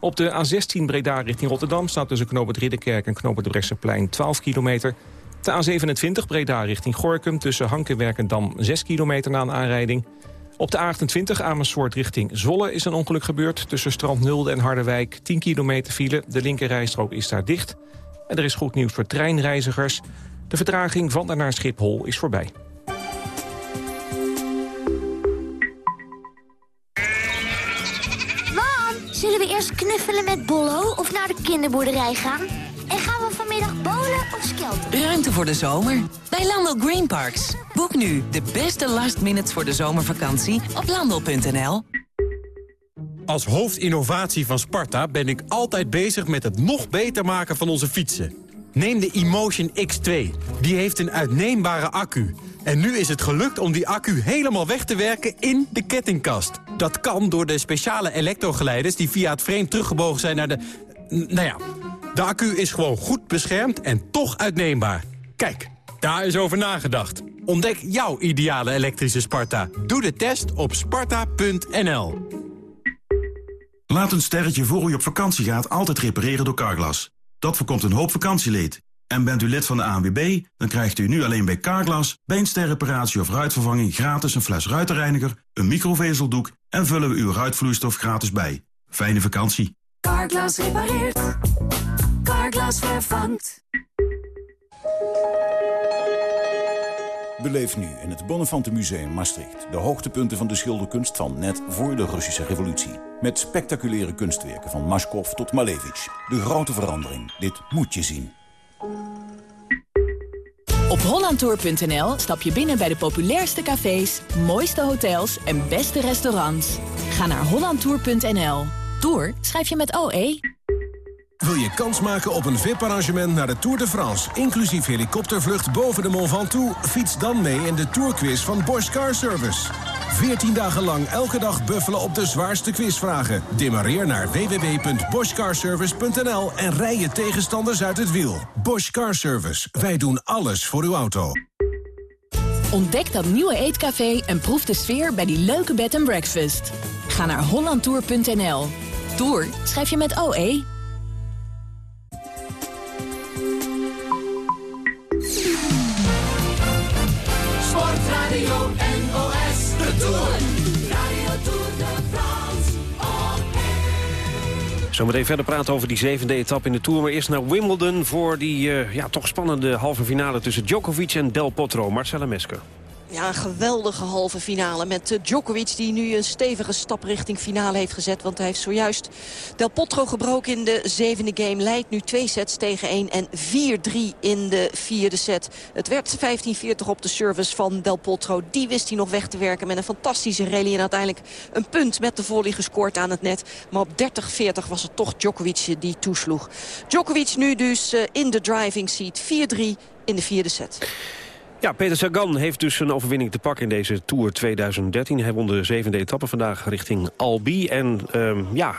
Op de A16 Breda richting Rotterdam staat tussen Knoop het Ridderkerk en Knoop het Brechtseplein 12 kilometer. De A27 Breda richting Gorkum tussen Hankenwerk en Dam 6 kilometer na een aanrijding. Op de A28 Amersfoort richting Zwolle is een ongeluk gebeurd. Tussen Strand Nulde en Harderwijk 10 kilometer file. De linkerrijstrook is daar dicht. En er is goed nieuws voor treinreizigers. De vertraging van en naar Schiphol is voorbij. Mam, zullen we eerst knuffelen met Bollo of naar de kinderboerderij gaan? Vanmiddag bowlen of skelten? Ruimte voor de zomer bij Landel Green Parks. Boek nu de beste last minutes voor de zomervakantie op landel.nl. Als hoofdinnovatie van Sparta ben ik altijd bezig met het nog beter maken van onze fietsen. Neem de Emotion X2. Die heeft een uitneembare accu. En nu is het gelukt om die accu helemaal weg te werken in de kettingkast. Dat kan door de speciale elektrogeleiders die via het frame teruggebogen zijn naar de... Nou ja, de accu is gewoon goed beschermd en toch uitneembaar. Kijk, daar is over nagedacht. Ontdek jouw ideale elektrische Sparta. Doe de test op sparta.nl. Laat een sterretje voor u op vakantie gaat altijd repareren door Carglass. Dat voorkomt een hoop vakantieleed. En bent u lid van de ANWB, dan krijgt u nu alleen bij Carglass... bij een sterreparatie of ruitvervanging gratis een fles ruitenreiniger... een microvezeldoek en vullen we uw ruitvloeistof gratis bij. Fijne vakantie. Carglass repareert. Carglass vervangt. Beleef nu in het Bonnefante Museum Maastricht... de hoogtepunten van de schilderkunst van net voor de Russische revolutie. Met spectaculaire kunstwerken van Mashkov tot Malevich. De grote verandering. Dit moet je zien. Op hollandtour.nl stap je binnen bij de populairste cafés, mooiste hotels en beste restaurants. Ga naar hollandtour.nl. Tour schrijf je met OE. Wil je kans maken op een VIP-arrangement naar de Tour de France... inclusief helikoptervlucht boven de Mont Ventoux? Fiets dan mee in de Tourquiz van Bosch Car Service. 14 dagen lang elke dag buffelen op de zwaarste quizvragen. Demareer naar www.boschcarservice.nl en rij je tegenstanders uit het wiel. Bosch Car Service. Wij doen alles voor uw auto. Ontdek dat nieuwe eetcafé en proef de sfeer bij die leuke bed and breakfast. Ga naar hollandtour.nl. Tour schrijf je met OE. Sportradio NOS, de Tour. Radio Tour de France, Zometeen verder praten over die zevende etappe in de Tour. Maar eerst naar Wimbledon voor die uh, ja, toch spannende halve finale tussen Djokovic en Del Potro. Marcella Mesker. Ja, een geweldige halve finale met uh, Djokovic... die nu een stevige stap richting finale heeft gezet. Want hij heeft zojuist Del Potro gebroken in de zevende game. Leidt nu twee sets tegen één en 4-3 in de vierde set. Het werd 15-40 op de service van Del Potro. Die wist hij nog weg te werken met een fantastische rally. En uiteindelijk een punt met de volley gescoord aan het net. Maar op 30-40 was het toch Djokovic die toesloeg. Djokovic nu dus uh, in de driving seat. 4-3 in de vierde set. Ja, Peter Sagan heeft dus een overwinning te pakken in deze Tour 2013. Hij won de zevende etappe vandaag richting Albi. En um, ja,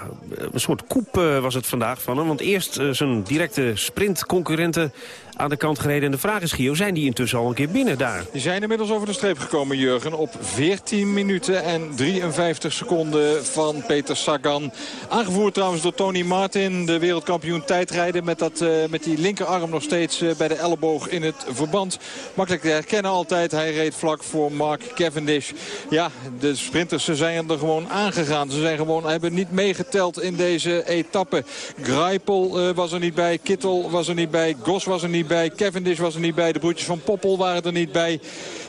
een soort koep uh, was het vandaag van hem. Want eerst uh, zijn directe sprintconcurrenten aan de kant gereden. En de vraag is, Gio, zijn die intussen al een keer binnen daar? Die zijn inmiddels over de streep gekomen, Jurgen. Op 14 minuten en 53 seconden van Peter Sagan. Aangevoerd trouwens door Tony Martin, de wereldkampioen tijdrijden. Met, dat, uh, met die linkerarm nog steeds uh, bij de elleboog in het verband. Makkelijk te herkennen altijd. Hij reed vlak voor Mark Cavendish. Ja, de sprinters ze zijn er gewoon aangegaan. Ze zijn gewoon, hebben niet meegeteld in deze etappe. Greipel uh, was er niet bij. Kittel was er niet bij. Gos was er niet bij. Cavendish was er niet bij. De broertjes van Poppel waren er niet bij.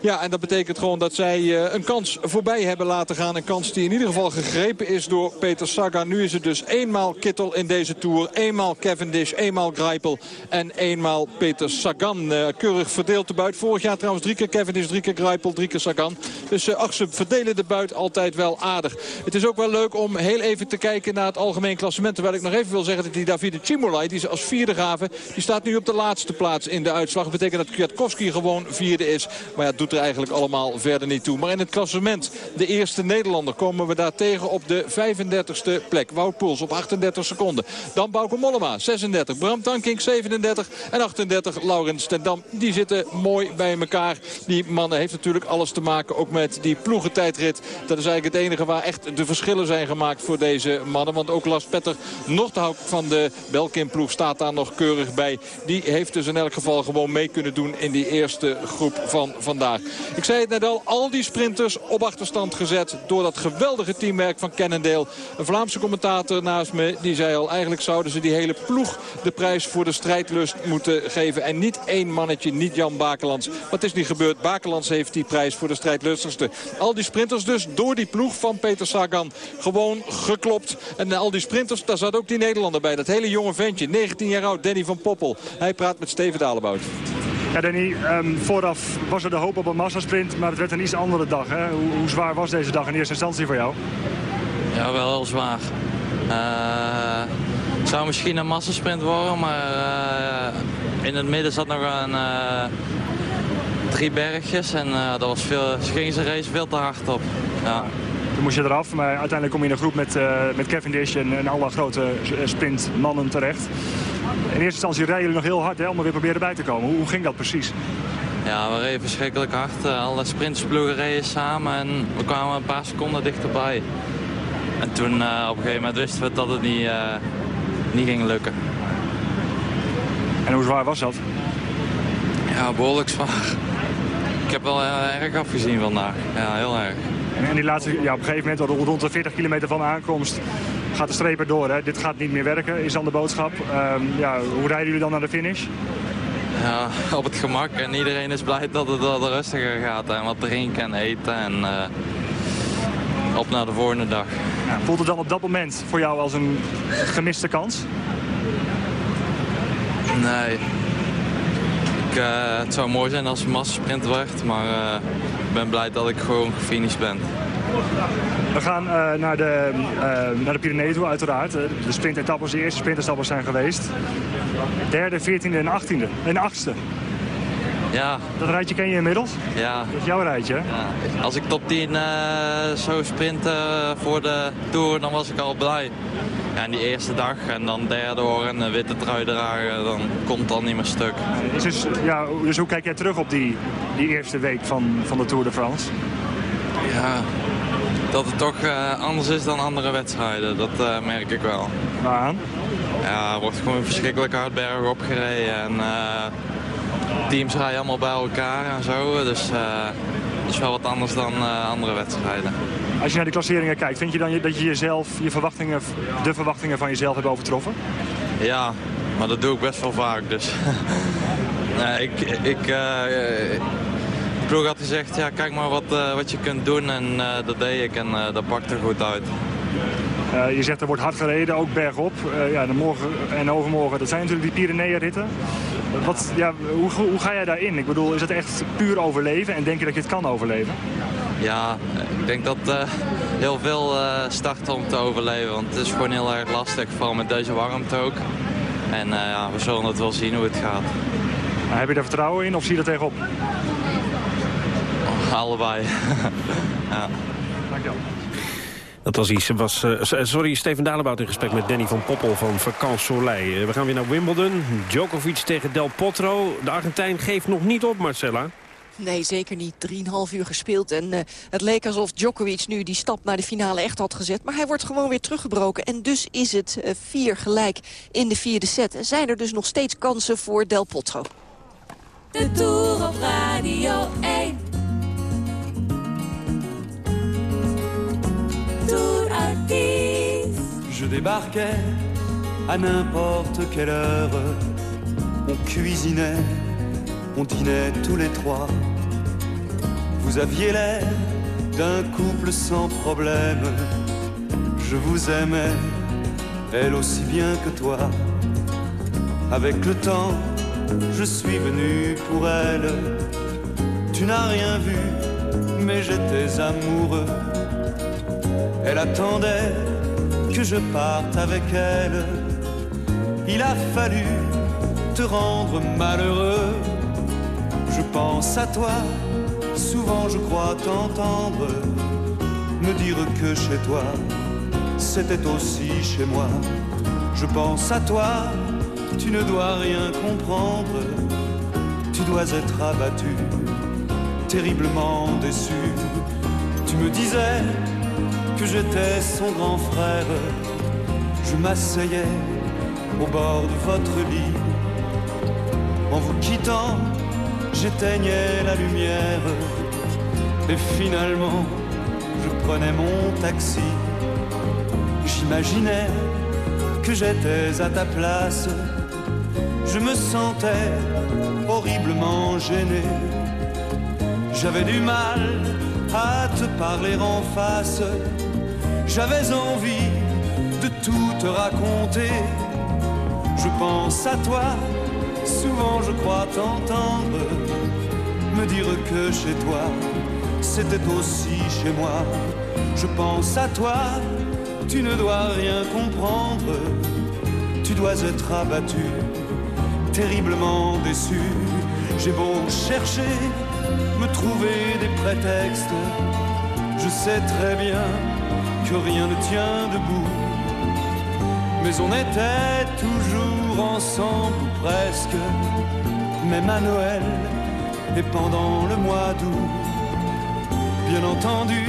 Ja, en dat betekent gewoon dat zij uh, een kans voorbij hebben laten gaan. Een kans die in ieder geval gegrepen is door Peter Sagan. Nu is het dus eenmaal Kittel in deze Tour. Eenmaal Cavendish, eenmaal Greipel en eenmaal Peter Sagan. Uh, keurig verdeeld de buit. Vorig jaar trouwens drie keer Cavendish, drie keer Greipel, drie keer Sagan. Dus uh, ach, ze verdelen de buit altijd wel aardig. Het is ook wel leuk om heel even te kijken naar het algemeen klassement. Terwijl ik nog even wil zeggen dat die Davide Cimolai, die ze als vierde gaven... die staat nu op de laatste plaats in de uitslag. Betekent dat Kwiatkowski gewoon vierde is. Maar ja, het doet er eigenlijk allemaal verder niet toe. Maar in het klassement, de eerste Nederlander, komen we daar tegen op de 35ste plek. Wout Poels op 38 seconden. Dan Bauke Mollema, 36. Bram Tankink, 37. En 38 Laurens Stendam. Die zitten mooi bij elkaar. Die mannen heeft natuurlijk alles te maken ook met die ploegentijdrit. Dat is eigenlijk het enige waar echt de verschillen zijn gemaakt voor deze mannen. Want ook Lars Petter, nog de van de Belkin-ploeg, staat daar nog keurig bij. Die heeft dus in elk geval gewoon mee kunnen doen in die eerste groep van vandaag. Ik zei het net al, al die sprinters op achterstand gezet door dat geweldige teamwerk van Cannondale. Een Vlaamse commentator naast me, die zei al, eigenlijk zouden ze die hele ploeg de prijs voor de strijdlust moeten geven. En niet één mannetje, niet Jan Bakelands. Wat is niet gebeurd? Bakelands heeft die prijs voor de strijdlustigste. Al die sprinters dus door die ploeg van Peter Sagan gewoon geklopt. En al die sprinters, daar zat ook die Nederlander bij. Dat hele jonge ventje, 19 jaar oud, Danny van Poppel. Hij praat met Steven Dalebout. Ja, Danny, um, vooraf was er de hoop op een massasprint, maar het werd een iets andere dag. Hè? Hoe, hoe, zwaar was deze dag in eerste instantie voor jou? Ja, wel heel zwaar. Uh, het zou misschien een massasprint worden, maar uh, in het midden zat nog een uh, drie bergjes en dat was veel, ze gingen zijn race veel te hard op. Ja. Toen moest je eraf, maar uiteindelijk kom je in een groep met, met Cavendish en, en alle grote sprintmannen terecht. In eerste instantie rijden jullie nog heel hard hè, om er weer proberen bij te komen. Hoe, ging dat precies? Ja, we reden verschrikkelijk hard. Alle sprintsploegen reden samen en we kwamen een paar seconden dichterbij. En toen uh, op een gegeven moment wisten we dat het niet, uh, niet ging lukken. En hoe zwaar was dat? Ja, behoorlijk zwaar. Ik heb wel uh, erg afgezien vandaag. Ja, heel erg. En die laatste, ja, op een gegeven moment, rond de 40 kilometer van de aankomst, gaat de streep erdoor. Hè? Dit gaat niet meer werken, is dan de boodschap. Um, ja, hoe rijden jullie dan naar de finish? Ja, op het gemak. En iedereen is blij dat het wat rustiger gaat. En wat drinken en eten. En uh, op naar de volgende dag. Ja, voelt het dan op dat moment voor jou als een gemiste kans? Nee. Ik, uh, het zou mooi zijn als het massasprint werd. Maar uh, ik ben blij dat ik gewoon gefinished ben. We gaan uh, naar, de, uh, naar de Pyreneeën toe, uiteraard. De sprintetappes, de eerste sprintetappes zijn geweest. Derde, veertiende en achttiende. En achtste. Ja. Dat rijtje ken je inmiddels? Ja. Dat is jouw rijtje? Ja. Als ik top 10 uh, zou sprinten voor de Tour, dan was ik al blij. Ja, en die eerste dag en dan derde hoor en een witte trui dragen, dan komt dan niet meer stuk. Is dus, ja, dus hoe kijk jij terug op die, die eerste week van, van de Tour de France? Ja, dat het toch uh, anders is dan andere wedstrijden. Dat uh, merk ik wel. Waaraan? Ja, er wordt gewoon verschrikkelijk hard berg opgereden. En uh, teams rijden allemaal bij elkaar en zo. Dus dat is wel wat anders dan andere wedstrijden. Als je naar de klasseringen kijkt, vind je dan dat je jezelf, je verwachtingen, de verwachtingen van jezelf hebt overtroffen? Ja, maar dat doe ik best wel vaak. Dus nee, ik, ik, ploeg had gezegd, ja, kijk maar wat, eh, wat je kunt doen. En eh, dat deed ik en eh, dat pakte goed uit. Je zegt er wordt hard gereden, ook bergop. Ja, de morgen en overmorgen, dat zijn natuurlijk die Pyreneeën-ritten. Wat, ja, hoe, hoe ga jij daarin? Ik bedoel, is het echt puur overleven en denk je dat je het kan overleven? Ja, ik denk dat heel veel starten om te overleven. Want het is gewoon heel erg lastig, vooral met deze warmte ook. En ja, we zullen het wel zien hoe het gaat. Maar heb je daar vertrouwen in of zie je er tegenop? Allebei. ja. Dankjewel. Dat was iets. Was, eh, s- sorry, Steven Dalebout in gesprek met Danny van Poppel van Vakant Soleil. Eh, we gaan weer naar Wimbledon. Djokovic tegen Del Potro. De Argentijn geeft nog niet op, Marcella. Nee, zeker niet. 3,5 uur gespeeld. En eh, het leek alsof Djokovic nu die stap naar de finale echt had gezet. Maar hij wordt gewoon weer teruggebroken. En dus is het eh, vier gelijk in de vierde set. En zijn er dus nog steeds kansen voor Del Potro. De Tour op Radio 1. Je débarquais à n'importe quelle heure. On cuisinait, on dînait tous les trois. Vous aviez l'air d'un couple sans problème. Je vous aimais, elle aussi bien que toi. Avec le temps, je suis venu pour elle. Tu n'as rien vu, mais j'étais amoureux. Elle attendait que je parte avec elle. Il a fallu te rendre malheureux. Je pense à toi, souvent je crois t'entendre me dire que chez toi, c'était aussi chez moi. Je pense à toi, tu ne dois rien comprendre. Tu dois être abattu, terriblement déçu. Tu me disais que j'étais son grand frère. Je m'asseyais au bord de votre lit. En vous quittant, j'éteignais la lumière. Et finalement, je prenais mon taxi. J'imaginais que j'étais à ta place. Je me sentais horriblement gêné. J'avais du mal à te parler en face. J'avais envie de tout te raconter. Je pense à toi, souvent je crois t'entendre me dire que chez toi, c'était aussi chez moi. Je pense à toi, tu ne dois rien comprendre. Tu dois être abattu, terriblement déçu. J'ai beau chercher, me trouver des prétextes. Je sais très bien que rien ne tient debout. Mais on était toujours ensemble, presque, même à Noël et pendant le mois d'août. Bien entendu,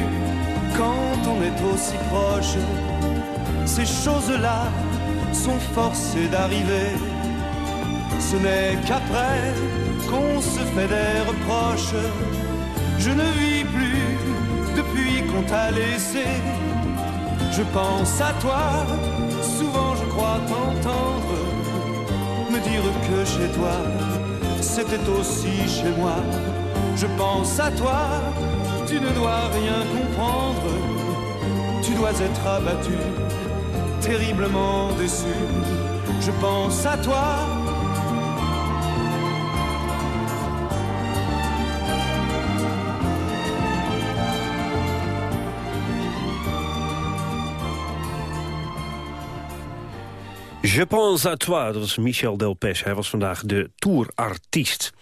quand on est aussi proche, ces choses-là sont forcées d'arriver. Ce n'est qu'après qu'on se fait des reproches. Je ne vis plus depuis qu'on t'a laissé. Je pense à toi, souvent je crois t'entendre me dire que chez toi, c'était aussi chez moi. Je pense à toi, tu ne dois rien comprendre. Tu dois être abattu, terriblement déçu. Je pense à toi. Je pense à toi, dat was Michel Delpech. Hij was vandaag de tourartiest.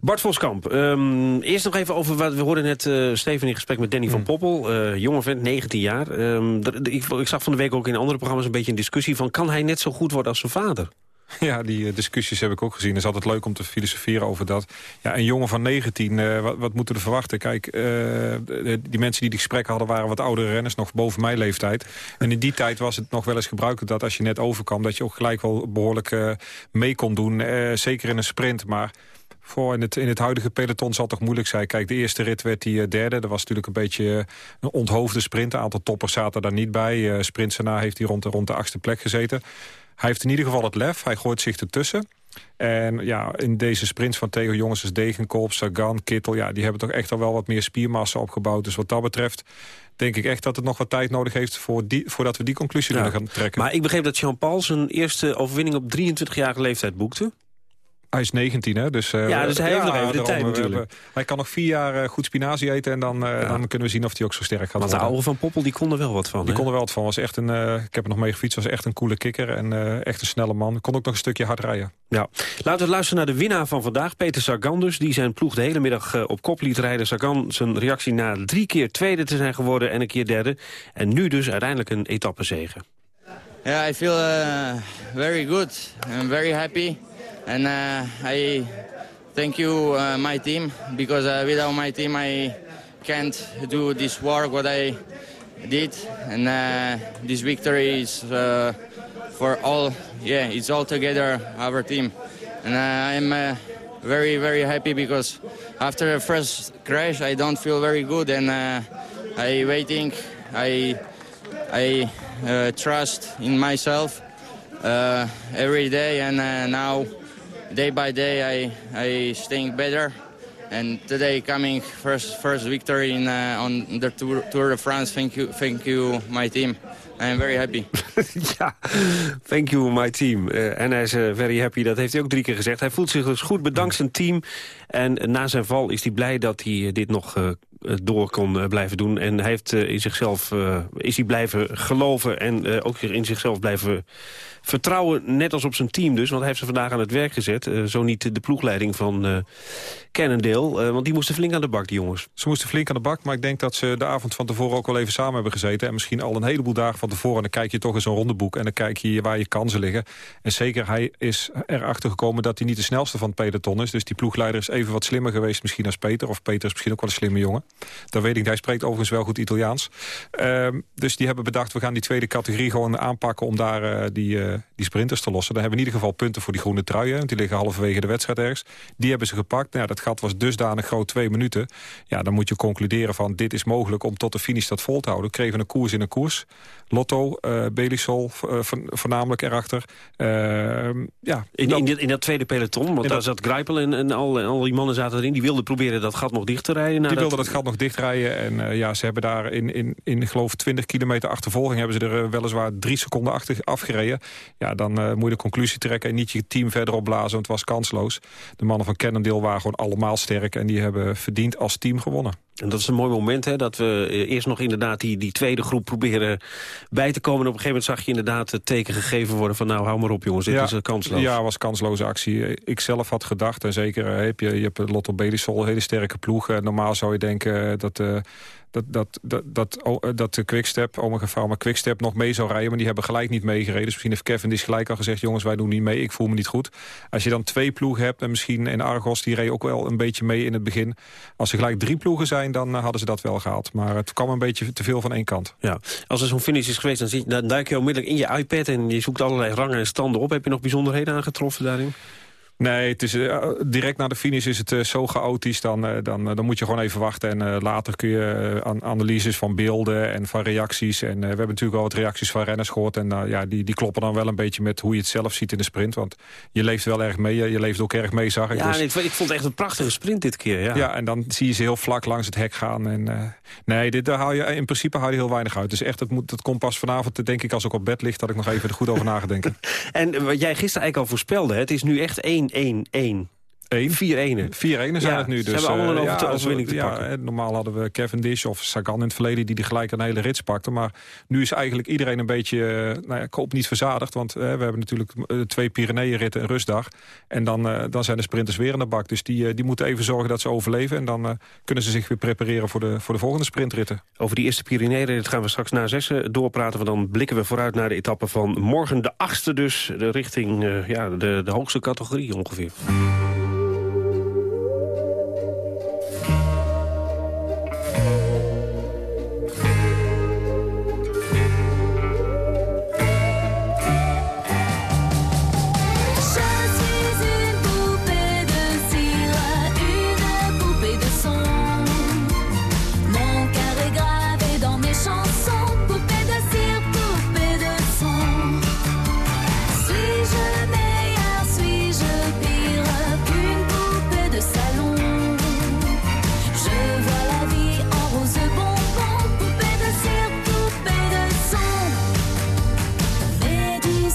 Bart Voskamp, ehm, eerst nog even over wat we hoorden net eh, Steven in gesprek met Danny van Poppel. eh jonge vent, 19 jaar. Ehm, ik, ik zag van de week ook in andere programma's een beetje een discussie van... kan hij net zo goed worden als zijn vader? Ja, die eh, discussies heb ik ook gezien. Het is altijd leuk om te filosoferen over dat. Ja, een jongen van 19, eh, wat, wat moeten we verwachten? Kijk, eh, die mensen die die gesprekken hadden... waren wat oudere renners, nog boven mijn leeftijd. En in die tijd was het nog wel eens gebruikelijk... dat als je net overkwam, dat je ook gelijk wel behoorlijk eh, mee kon doen. Zeker in een sprint, maar... Voor in het, in het huidige peloton zal het toch moeilijk zijn. Kijk, de eerste rit werd eh, derde. Dat was natuurlijk een beetje een onthoofde sprint. Een aantal toppers zaten daar niet bij. Uh, sprints daarna heeft hij rond de, rond de achtste plek gezeten. Hij heeft in ieder geval het lef. Hij gooit zich ertussen. En ja, in deze sprints van Theo Jongens is Degenkolb, Sagan, Kittel... Ja, die hebben toch echt al wel wat meer spiermassa opgebouwd. Dus wat dat betreft denk ik echt dat het nog wat tijd nodig heeft... Voor die, voordat we die conclusie Ja. kunnen gaan trekken. Maar ik begreep dat Jean-Paul zijn eerste overwinning op 23-jarige leeftijd boekte. Hij is 19, hè? Dus, eh, Ja, dus hij heeft nog even de daarom, tijd we natuurlijk. hebben- hij kan nog vier jaar eh, goed spinazie eten... en dan, eh, dan kunnen we zien of hij ook zo sterk gaat Want de oude Van Poppel die kon er wel wat van. Die hè? kon er wel wat van. Was echt een, eh, ik heb er nog mee gefietst. Was echt een coole kikker en eh, echt een snelle man. Kon ook nog een stukje hard rijden. Ja. Laten we luisteren naar de winnaar van vandaag, Peter Sagan dus. Die zijn ploeg de hele middag eh, op kop liet rijden. Sagan zijn reactie na drie keer tweede te zijn geworden en een keer derde. En nu dus uiteindelijk een etappezege. Yeah, I feel uh, very good. I'm very happy, and uh, I thank you, uh, my team, because uh, without my team I can't do this work what I did, and this victory is for all. Yeah, it's all together our team, and I'm very very happy because after the first crash I don't feel very good, and uh, I waiting. I I uh, trust in myself uh, every day, and uh, now day by day I I staying better. And today coming first first victory in uh, on the Tour, Tour de France. Thank you, thank you, my team. I am very happy. ja, thank you my team. Eh, En hij is eh, very happy, dat heeft hij ook drie keer gezegd. Hij voelt zich dus goed bedankt zijn team. En eh, na zijn val is hij blij dat hij eh, dit nog eh, eh, door kon eh, blijven doen. En hij heeft eh, in zichzelf, eh, is hij blijven geloven en eh, ook in zichzelf blijven vertrouwen. Net als op zijn team dus, want hij heeft ze vandaag aan het werk gezet. Eh, zo niet de ploegleiding van eh Cannondale. Eh, want die moesten flink aan de bak, die jongens. Ze moesten flink aan de bak, maar ik denk dat ze de avond van tevoren ook wel even samen hebben gezeten. En misschien al een heleboel dagen van tevoren. En dan kijk je toch in zo'n rondeboek en dan kijk je waar je kansen liggen. En zeker, hij is erachter gekomen dat hij niet de snelste van het peloton is. Dus die ploegleider is even wat slimmer geweest misschien als Peter. Of Peter is misschien ook wel een slimme jongen. Dat weet ik, hij spreekt overigens wel goed Italiaans. Ehm, dus die hebben bedacht, we gaan die tweede categorie gewoon aanpakken... om daar eh, die, eh, die sprinters te lossen. Dan hebben we in ieder geval punten voor die groene truien. Want die liggen halverwege de wedstrijd ergens. Die hebben ze gepakt. Nou, ja, dat gat was dusdanig groot, twee minuten. Ja, dan moet je concluderen van dit is mogelijk om tot de finish dat vol te houden. Kregen we een koers in een koers. Lotto, eh Belisol, vo- voornamelijk erachter. Ehm, ja, In, dat- in, dit- in dat tweede peloton, want daar dat- zat Greipel en, en al, en al die mannen zaten erin. Die wilden proberen dat gat nog dicht te rijden. Die wilden dat gat nog dichtrijden. En eh, ja, ze hebben daar in, in, in geloof 20 kilometer achtervolging... hebben ze er eh, weliswaar drie seconden achter afgereden. Ja, dan eh, moet je de conclusie trekken en niet je team verder opblazen. Want het was kansloos. De mannen van Cannondale waren gewoon allemaal sterk. En die hebben verdiend als team gewonnen. En dat is een mooi moment, hè, dat we eh, eerst nog inderdaad die, die tweede groep proberen bij te komen. En op een gegeven moment zag je inderdaad het teken gegeven worden van nou, hou maar op jongens, dit is een kansloos. Ja, was kansloze actie. Ik zelf had gedacht, en zeker eh, heb je, je hebt Lotto Belisol, een hele sterke ploeg. Eh, Normaal zou je denken eh, dat... eh, dat, dat, dat, dat, oh, eh, dat de Quickstep, Omega Pharma Quickstep nog mee zou rijden. Maar die hebben gelijk niet meegereden. Dus misschien heeft Kevin dus gelijk al gezegd... jongens, wij doen niet mee, ik voel me niet goed. Als je dan twee ploegen hebt en misschien in Argos... die reed ook wel een beetje mee in het begin. Als er gelijk drie ploegen zijn, dan eh, hadden ze dat wel gehaald. Maar het kwam een beetje te veel van één kant. Ja. Als er zo'n finish is geweest, dan, zit, dan duik je onmiddellijk in je iPad... en je zoekt allerlei rangen en standen op. Heb je nog bijzonderheden aangetroffen daarin? Nee, het is, eh, direct na de finish is het eh, zo chaotisch. Dan, eh, dan, dan moet je gewoon even wachten. En later kun je an- analyses van beelden en van reacties. En we hebben natuurlijk al wat reacties van renners gehoord. En eh, ja, die, die kloppen dan wel een beetje met hoe je het zelf ziet in de sprint. Want je leeft wel erg mee. Je, leeft ook erg mee, zag ik. Ja, Dus- nee, ik, vond het echt een prachtige sprint dit keer. Ja. ja. en dan zie je ze heel vlak langs het hek gaan. En, nee, dit, daar haal je, in principe haal je heel weinig uit. Dus echt, het, moet, het komt pas vanavond, denk ik, als ik op bed lig... dat ik nog even er goed over na ga denken. En wat jij gisteren eigenlijk al voorspelde, hè, het is nu echt 1-1-1. Vier enen. Vier enen zijn Ja, het nu. ze Dus, hebben allemaal een eh, over- overwinning te ja, pakken. eh, Normaal hadden we Cavendish of Sagan in het verleden... die, die gelijk een hele rits pakte. Maar nu is eigenlijk iedereen een beetje... eh, nou ja, niet verzadigd. Want eh, we hebben natuurlijk twee Pyreneeënritten en rustdag. En dan, eh, dan zijn de sprinters weer in de bak. Dus die, die moeten even zorgen dat ze overleven. En dan eh, kunnen ze zich weer prepareren voor de, voor de volgende sprintritten. Over die eerste Pyreneeën gaan we straks na zessen doorpraten. Want dan blikken we vooruit naar de etappe van morgen. De achtste dus, de richting ja, de, de hoogste categorie ongeveer.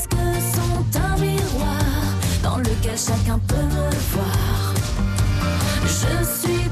sont un miroir dans lequel chacun peut me voir. Je suis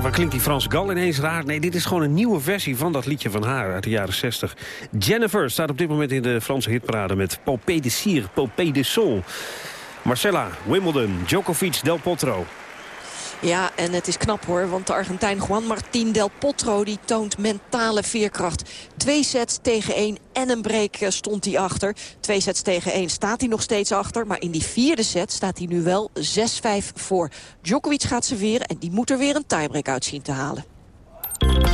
denkt, klinkt die Frans Gal ineens raar? Nee, dit is gewoon een nieuwe versie van dat liedje van haar uit de jaren 60. Jennifer staat op dit moment in de Franse hitparade met Popé de Cire, Popé de Sol. Marcella, Wimbledon, Djokovic, Del Potro. Ja, en het is knap hoor, want de Argentijn Juan Martín Del Potro... die toont mentale veerkracht. Twee sets tegen één en een break eh, stond hij achter. Twee sets tegen één staat hij nog steeds achter. Maar in die vierde set staat hij nu wel 6-5 voor. Djokovic gaat serveren en die moet er weer een tiebreak uit zien te halen.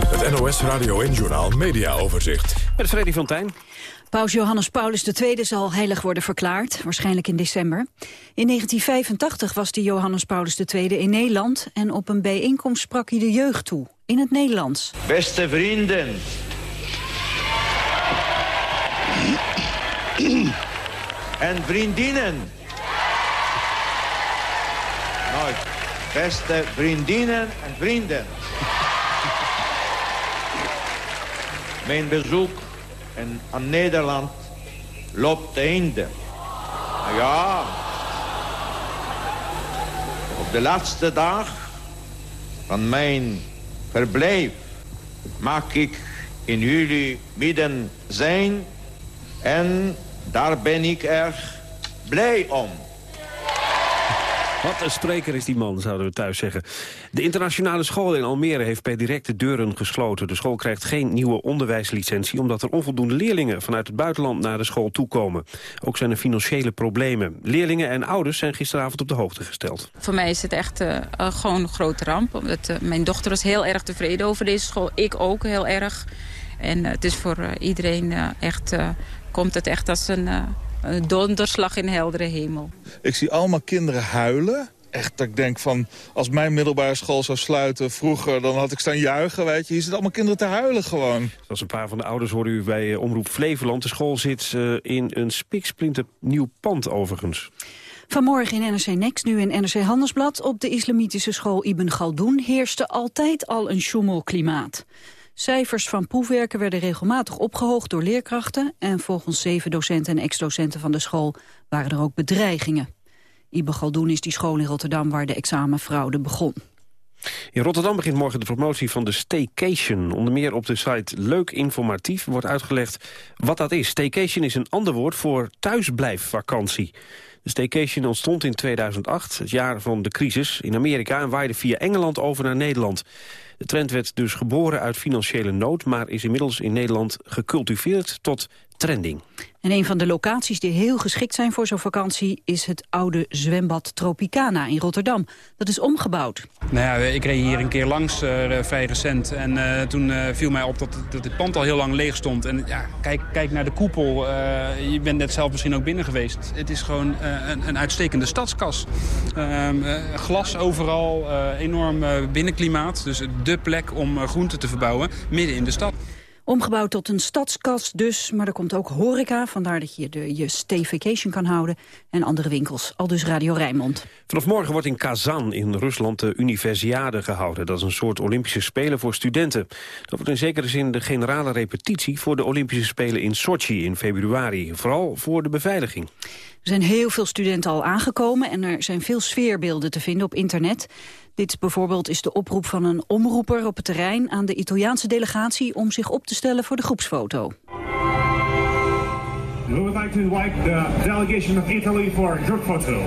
Het NOS Radio en Journaal Media Overzicht. Met Freddy van Tijn. Paus Johannes Paulus II zal heilig worden verklaard, waarschijnlijk in december. In 1985 was die Johannes Paulus II in Nederland... en op een bijeenkomst sprak hij de jeugd toe, in het Nederlands. Beste vrienden. En vriendinnen. Nooit. Beste vriendinnen en vrienden. Mijn bezoek in, aan Nederland loopt te einde. Ja. Op de laatste dag van mijn verblijf mag ik in jullie midden zijn. En daar ben ik erg blij om. Wat een spreker is die man, zouden we thuis zeggen. De internationale school in Almere heeft per direct de deuren gesloten. De school krijgt geen nieuwe onderwijslicentie... omdat er onvoldoende leerlingen vanuit het buitenland naar de school toekomen. Ook zijn er financiële problemen. Leerlingen en ouders zijn gisteravond op de hoogte gesteld. Voor mij is het echt eh, eh, gewoon een grote ramp. Omdat, eh, mijn dochter was heel erg tevreden over deze school. Ik ook heel erg. En het is voor iedereen echt... komt het echt als een, een donderslag in heldere hemel. Ik zie allemaal kinderen huilen. Echt dat ik denk van, als mijn middelbare school zou sluiten vroeger... dan had ik staan juichen, weet je. Hier zitten allemaal kinderen te huilen gewoon. Zoals een paar van de ouders hoorden u bij eh, Omroep Flevoland. De school zit eh, in een spiksplinter nieuw pand overigens. Vanmorgen in NRC Next, nu in NRC Handelsblad... op de islamitische school Ibn Galdoen heerste altijd al een sjoemelklimaat. Cijfers van proefwerken werden regelmatig opgehoogd door leerkrachten... en volgens zeven docenten en ex-docenten van de school waren er ook bedreigingen. Ibn Galdoen is die school in Rotterdam waar de examenfraude begon. In Rotterdam begint morgen de promotie van de Staycation. Onder meer op de site Leuk Informatief wordt uitgelegd wat dat is. Staycation is een ander woord voor thuisblijfvakantie. De staycation ontstond in 2008, het jaar van de crisis, in Amerika... en waaide via Engeland over naar Nederland. De trend werd dus geboren uit financiële nood... maar is inmiddels in Nederland gecultiveerd tot trending. En een van de locaties die heel geschikt zijn voor zo'n vakantie... is het oude zwembad Tropicana in Rotterdam. Dat is omgebouwd. Nou ja, ik reed hier een keer langs, eh, vrij recent. En eh, toen eh, viel mij op dat, dat het pand al heel lang leeg stond. En ja, kijk, kijk naar de koepel. eh, je bent net zelf misschien ook binnen geweest. Het is gewoon eh, een, een uitstekende stadskas. Ehm, eh, glas overal, eh, enorm eh, binnenklimaat. Dus de plek om groenten te verbouwen midden in de stad. Omgebouwd tot een stadskas dus, maar er komt ook horeca... vandaar dat je de, je stayvacation kan houden en andere winkels. Al dus Radio Rijnmond. Vanaf morgen wordt in Kazan in Rusland de Universiade gehouden. Dat is een soort Olympische Spelen voor studenten. Dat wordt in zekere zin de generale repetitie... voor de Olympische Spelen in Sochi in februari. Vooral voor de beveiliging. Er zijn heel veel studenten al aangekomen en er zijn veel sfeerbeelden te vinden op internet. Dit bijvoorbeeld is de oproep van een omroeper op het terrein aan de Italiaanse delegatie om zich op te stellen voor de groepsfoto. We would like to invite the delegation of Italy for group photo.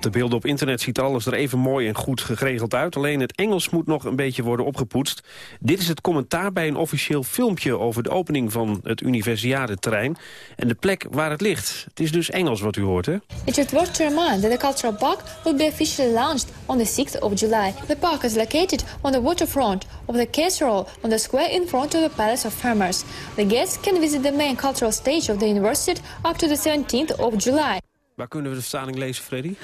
De beelden op internet ziet alles er even mooi en goed geregeld uit. Alleen het Engels moet nog een beetje worden opgepoetst. Dit is het commentaar bij een officieel filmpje over de opening van het Universiade-terrein. En de plek waar het ligt. Het is dus Engels wat u hoort, hè? It is worth to remind that the cultural park will be officially launched on the 6th of July. The park is located on the waterfront of the Casserole on the square in front of the Palace of Farmers. The guests can visit the main cultural stage of the university up to the 17th of July. Waar kunnen we de vertaling lezen, Freddy?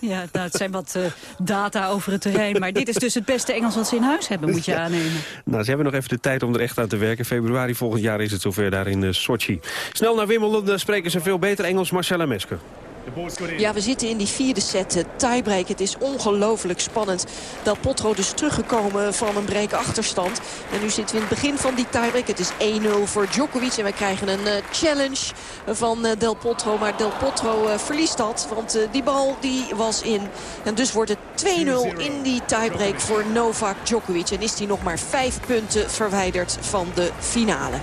Ja, nou, het zijn wat eh, data over het terrein. Maar dit is dus het beste Engels wat ze in huis hebben, moet je aannemen. Nou, ze hebben nog even de tijd om er echt aan te werken. Februari volgend jaar is het zover daar in uh, Sochi. Snel naar Wimbledon, spreken ze veel beter Engels. Marcella Mesker. Ja, we zitten in die vierde set, tiebreak. Het is ongelooflijk spannend. Del Potro dus teruggekomen van een break achterstand. En nu zitten we in het begin van die tiebreak. Het is 1-0 voor Djokovic. En wij krijgen een uh, challenge van uh, Del Potro. Maar Del Potro verliest dat. Want die bal die was in. En dus wordt het 2-0 in die tiebreak voor Novak Djokovic. En is hij nog maar vijf punten verwijderd van de finale.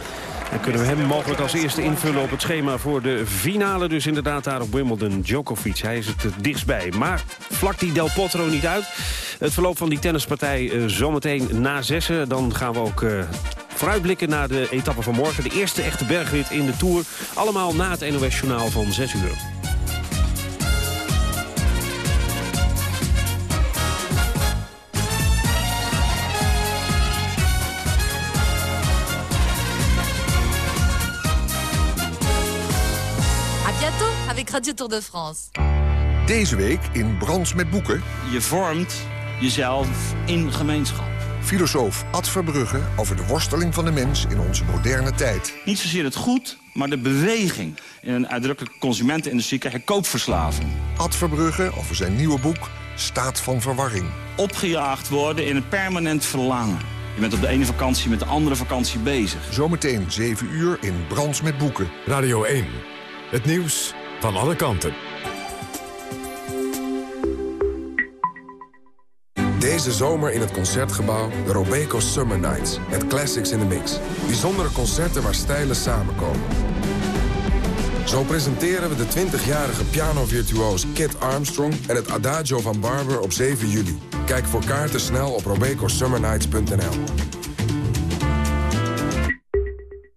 Dan kunnen we hem mogelijk als eerste invullen op het schema voor de finale. Dus inderdaad daar op Wimbledon, Djokovic. Hij is het dichtstbij. Maar vlakt die Del Potro niet uit. Het verloop van die tennispartij uh, zometeen na zessen. Dan gaan we ook uh, vooruitblikken naar de etappe van morgen. De eerste echte bergrit in de Tour. Allemaal na het NOS-journaal van 6 uur. Radio Tour de France. Deze week in Brands met Boeken. Je vormt jezelf in gemeenschap. Filosoof Ad Verbrugge over de worsteling van de mens in onze moderne tijd. Niet zozeer het goed, maar de beweging. In een uitdrukkelijke consumentenindustrie krijg je koopverslaving. Ad Verbrugge over zijn nieuwe boek Staat van Verwarring. Opgejaagd worden in een permanent verlangen. Je bent op de ene vakantie met de andere vakantie bezig. Zometeen 7 uur in Brands met Boeken. Radio 1. Het nieuws van alle kanten. Deze zomer in het Concertgebouw de Robeco Summer Nights. Met classics in the mix. Bijzondere concerten waar stijlen samenkomen. Zo presenteren we de 20-jarige pianovirtuoos Kit Armstrong... en het Adagio van Barber op 7 juli. Kijk voor kaarten snel op robecosummernights.nl.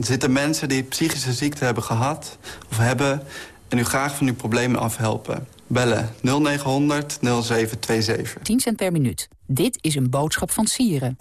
Zitten mensen die psychische ziekte hebben gehad of hebben... en u graag van uw problemen afhelpen. Bellen 0900 0727. 10 cent per minuut. Dit is een boodschap van Sieren.